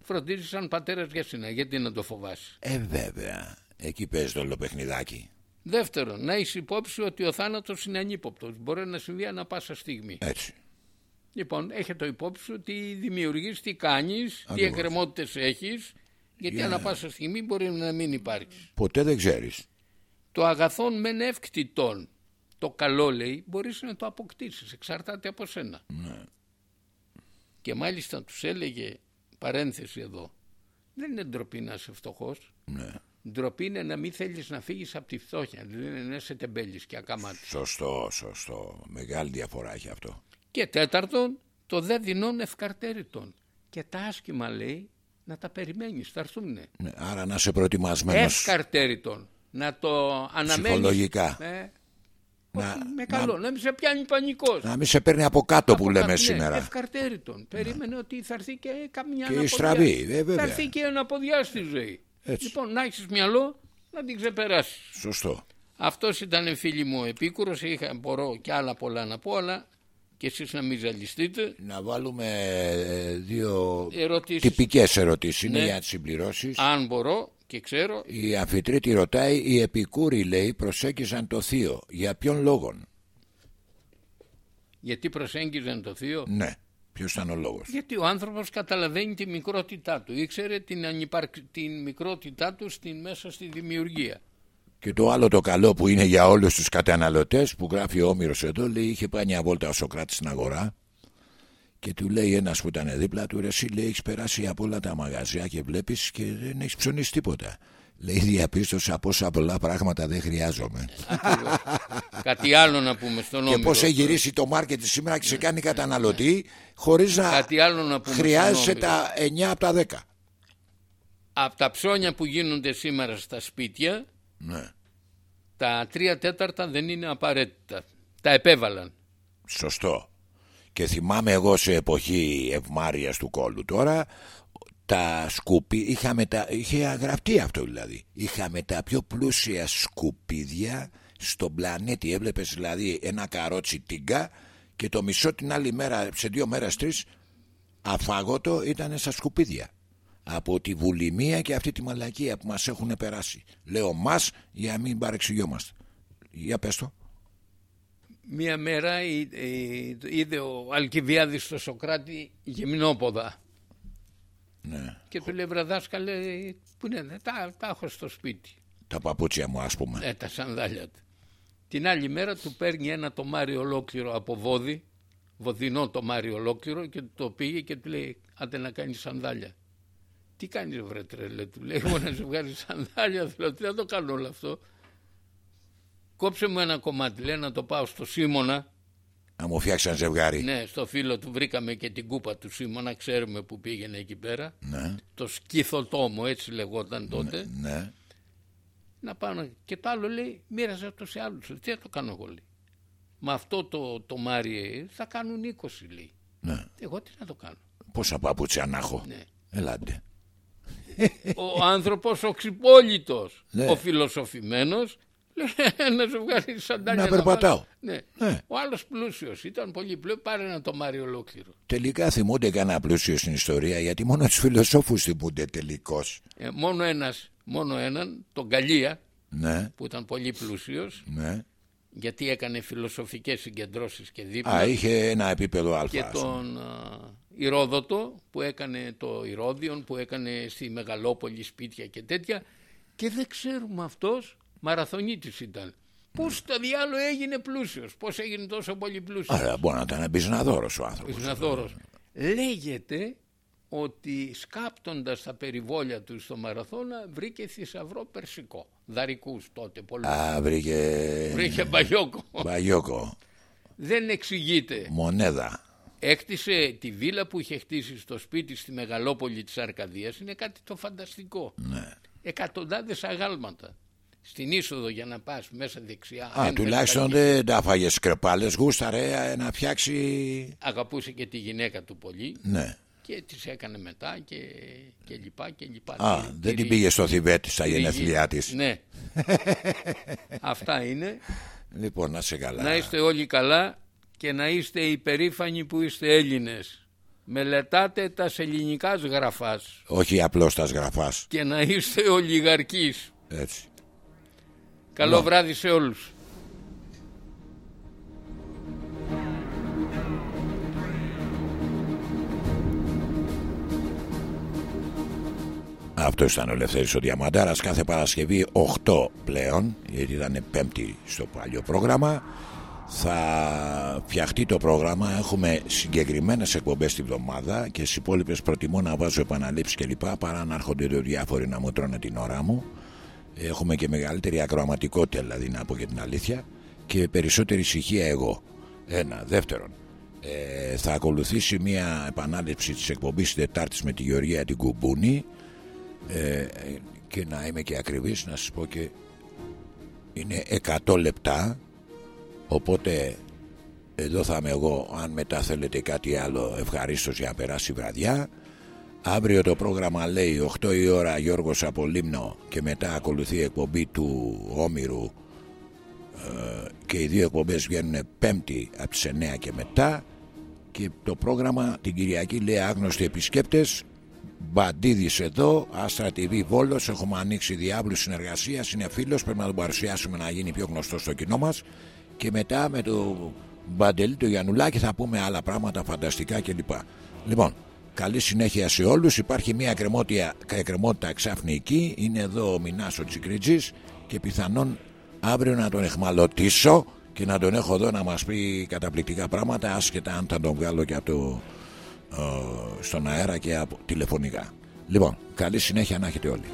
φροντίζεις σαν πατέρας για σένα γιατί να το φοβάσαι; Ε, βέβαια. Εκεί παίζει το όλο παιχνιδάκι. Δεύτερον, να έχεις υπόψη ότι ο θάνατος είναι ανύποπτος. Μπορεί να συμβεί ανα πάσα στιγμή. Έτσι. Λοιπόν, έχετε υπόψη ότι δημιουργείς τι κάνεις, τι εκκρεμότητες έχεις, γιατί yeah. ανα πάσα στιγμή μπορεί να μην υπάρχει. Ποτέ δεν ξέρεις. Το αγαθόν μεν εύκτητον, το καλό λέει, μπορείς να το αποκτήσεις, εξαρτάται από σένα. Ναι. Και μάλιστα τους έλεγε, παρένθεση εδώ, δεν είναι ντροπή να είσαι φτωχός. Ναι. Ντροπή είναι να μην θέλεις να φύγεις από τη φτώχεια, δεν είναι να είσαι τεμπέλης και ακαμάτης. Σωστό, σωστό. Μεγάλη διαφορά έχει αυτό. Και τέταρτον, το δε δεινών ευκαρτέρητον. Και τα άσχημα λέει να τα περιμένεις, θα έρθουνε. Ναι, άρα να είσαι προετοιμασμένος. Ευκαρτέρητον. Να το αναμένεις. Ψυχολογικά. Ε, να, με καλό, να, να μην σε πιάνει πανικός. Να μην σε παίρνει από κάτω από που λέμε ναι, σήμερα. Ευκαρτέρητον. Περίμενε ότι θα έρθει και καμιά και στραβή, ε, Θα έρθει και ένα ποδιά στη ζωή. Έτσι. Λοιπόν, να έχεις μυαλό να την ξεπεράσεις. Σωστό. Αυτός ήταν φίλοι μου ο Επίκουρος, είχα μπορώ και άλλα πολλά να πω, αλλά και εσείς να μην ζαλιστείτε. Να βάλουμε ε, δύο ερωτήσεις. τυπικές ερωτήσεις ναι. για τις συμπληρώσεις. Αν μπορώ και ξέρω. Η αμφιτρίτη ρωτάει, οι Επικούροι λέει προσέγγιζαν το θείο. Για ποιον λόγο. Γιατί προσέγγιζαν το θείο; Ναι. Ποιος ήταν ο λόγος; Γιατί ο άνθρωπος καταλαβαίνει τη μικρότητά του. Ήξερε την, ανυπαρκ... την μικρότητά του στην... μέσα στη δημιουργία. Και το άλλο το καλό που είναι για όλους τους καταναλωτές που γράφει ο Όμηρος εδώ, λέει: Είχε πάει μια βόλτα ο Σοκράτης στην αγορά και του λέει ένας που ήταν δίπλα του: Ρε, εσύ λέει: Έχεις περάσει από όλα τα μαγαζιά και βλέπεις και δεν έχεις ψωνίσει τίποτα. Λέει διαπίστωσα πόσα πολλά πράγματα δεν χρειάζομαι. Κάτι άλλο να πούμε στον Όμηρο. Και πώς έχει γυρίσει το μάρκετ σήμερα και σε κάνει καταναλωτή χωρίς να, Κάτι άλλο να πούμε χρειάζεσαι τα 9 από τα 10. Από τα ψώνια που γίνονται σήμερα στα σπίτια, ναι. τα τρία τέταρτα δεν είναι απαραίτητα. Τα επέβαλαν. Σωστό. Και θυμάμαι εγώ σε εποχή ευμάρειας του κόλου τώρα τα σκουπί, είχαμε τα, είχε γραφτεί αυτό δηλαδή. Είχαμε τα πιο πλούσια σκουπίδια στον πλανήτη. Έβλεπες δηλαδή ένα καρότσι τίγκα και το μισό την άλλη μέρα, σε δύο μέρες τρεις, αφάγωτο ήταν στα σκουπίδια. Από τη βουλημία και αυτή τη μαλακία που μας έχουν περάσει. Λέω μας για να μην παρεξηγιόμαστε. Για πες το. Μία μέρα είδε ο Αλκιβιάδης στο Σοκράτη γυμνόποδα ναι. Και του λέει βραδάσκαλε που είναι, τα, τα έχω στο σπίτι. Τα παπούτσια μου ας πούμε. Ναι, τα σανδάλια του. Την άλλη μέρα του παίρνει ένα τομάρι ολόκληρο από βόδι, βοδινό τομάρι ολόκληρο και το πήγε και του λέει άντε να κάνεις σανδάλια. Τι κάνεις βρε τρελέ του λέει εγώ να σου βγάλει σανδάλια θέλω δεν το κάνω όλο αυτό. Κόψε μου ένα κομμάτι λέει να το πάω στο Σίμωνα να μου φτιάξει ένα ζευγάρι. Ναι, στο φίλο του βρήκαμε και την κούπα του Σίμωνα, ξέρουμε που πήγαινε εκεί πέρα. Ναι. Το σκυθοτόμο, έτσι λεγόταν τότε. Ναι. ναι. Να πάνω. Και το άλλο λέει, μοίραζε το σε άλλους. Τι θα το κάνω εγώ, λέει. Με αυτό το, το Μάριε θα κάνουν 20, λέει. Ναι. Εγώ τι να το κάνω. Πόσα παπούτσια να έχω. Ναι. Ελάτε. Ο άνθρωπος ο ξυπόλυτος, ναι. ο φιλοσοφημένος να σου βγάλει σαντάλια. Να περπατάω. Ναι. ναι. Ο άλλος πλούσιος ήταν πολύ πλούσιο. Πάρε να το μάρει ολόκληρο. Τελικά θυμούνται κανένα πλούσιο στην ιστορία γιατί μόνο τους φιλοσόφους θυμούνται τελικώς. Ε, μόνο, ένας, μόνο έναν, τον Γκαλία, ναι. που ήταν πολύ πλούσιος. Ναι. Γιατί έκανε φιλοσοφικές συγκεντρώσεις και δίπλα. Α, είχε ένα επίπεδο α. Και τον α, Ηρόδοτο που έκανε το Ηρώδιον, που έκανε στη Μεγαλόπολη σπίτια και τέτοια. Και δεν ξέρουμε αυτός μαραθωνίτης ήταν. Πώς το διάλογο έγινε πλούσιος, πώς έγινε τόσο πολύ πλούσιος. Άρα μπορεί να ήταν μπιζναδόρο ο άνθρωπος. Μπιζναδόρο. Λέγεται ότι σκάπτοντας τα περιβόλια του στο Μαραθώνα βρήκε θησαυρό περσικό. Δαρικούς τότε πολλούς. Α, βρήκε. Βρήκε μπαγιόκο. Μπαγιόκο. Δεν εξηγείται. Μονέδα. Έκτισε τη βίλα που είχε χτίσει στο σπίτι στη μεγαλόπολη της Αρκαδίας. Είναι κάτι το φανταστικό. Ναι. Εκατοντάδες αγάλματα στην είσοδο για να πας μέσα δεξιά. Α, τουλάχιστον δεν τα φάγες σκρεπάλες, γούσταρε ε, να φτιάξει... Αγαπούσε και τη γυναίκα του πολύ. Ναι. Και τις έκανε μετά και, και λοιπά και λοιπά. Α, δεν την πήγε στο Θιβέτ στα γενέθλιά της. Ναι. Αυτά είναι. Λοιπόν, να σε καλά. Να είστε όλοι καλά και να είστε υπερήφανοι που είστε Έλληνες. Μελετάτε τα ελληνικά γραφάς. Όχι απλώς τα γραφάς. Και να είστε ολιγαρκείς. Έτσι. Καλό βράδυ σε όλους. Αυτό ήταν ο Λευθέρης ο Διαμαντάρας κάθε Παρασκευή 8 πλέον γιατί ήταν πέμπτη στο παλιό πρόγραμμα. Θα φτιαχτεί το πρόγραμμα έχουμε συγκεκριμένες εκπομπές τη βδομάδα και στις υπόλοιπες προτιμώ να βάζω επαναλήψεις κλπ παρά να έρχονται το διάφοροι να μου τρώνε την ώρα μου. Έχουμε και μεγαλύτερη ακροαματικότητα δηλαδή να πω και την αλήθεια και περισσότερη ησυχία εγώ. Ένα, δεύτερον ε, θα ακολουθήσει μια επανάληψη της εκπομπής Τετάρτης με τη Γεωργία την Κουμπούνη ε, και να είμαι και ακριβής να σας πω και είναι 100 λεπτά οπότε εδώ θα είμαι εγώ αν μετά θέλετε κάτι άλλο ευχαρίστως για να περάσει η βραδιά. Αύριο το πρόγραμμα λέει 8 η ώρα Γιώργος από Λίμνο και μετά ακολουθεί η εκπομπή του Όμηρου ε, και οι δύο εκπομπές βγαίνουν πέμπτη από τις 9 και μετά. Και το πρόγραμμα την Κυριακή λέει άγνωστοι επισκέπτες Μπαντίδης εδώ, Άστρα TV Βόλος. Έχουμε ανοίξει διάβλους συνεργασίας. Είναι φίλος. Πρέπει να τον παρουσιάσουμε να γίνει πιο γνωστό στο κοινό μας. Και μετά με το Μπαντελή, το Γιαννουλάκη, θα πούμε άλλα πράγματα φανταστικά κλπ. Λοιπόν, καλή συνέχεια σε όλους. Υπάρχει μια εκκρεμότητα εξαφνική. Είναι εδώ ο Μινά ο Τσικριτζής και πιθανόν αύριο να τον εχμαλωτήσω και να τον έχω εδώ να μας πει καταπληκτικά πράγματα άσχετα αν θα τον βγάλω και από το στον αέρα και από τηλεφωνικά. Λοιπόν, καλή συνέχεια να έχετε όλοι.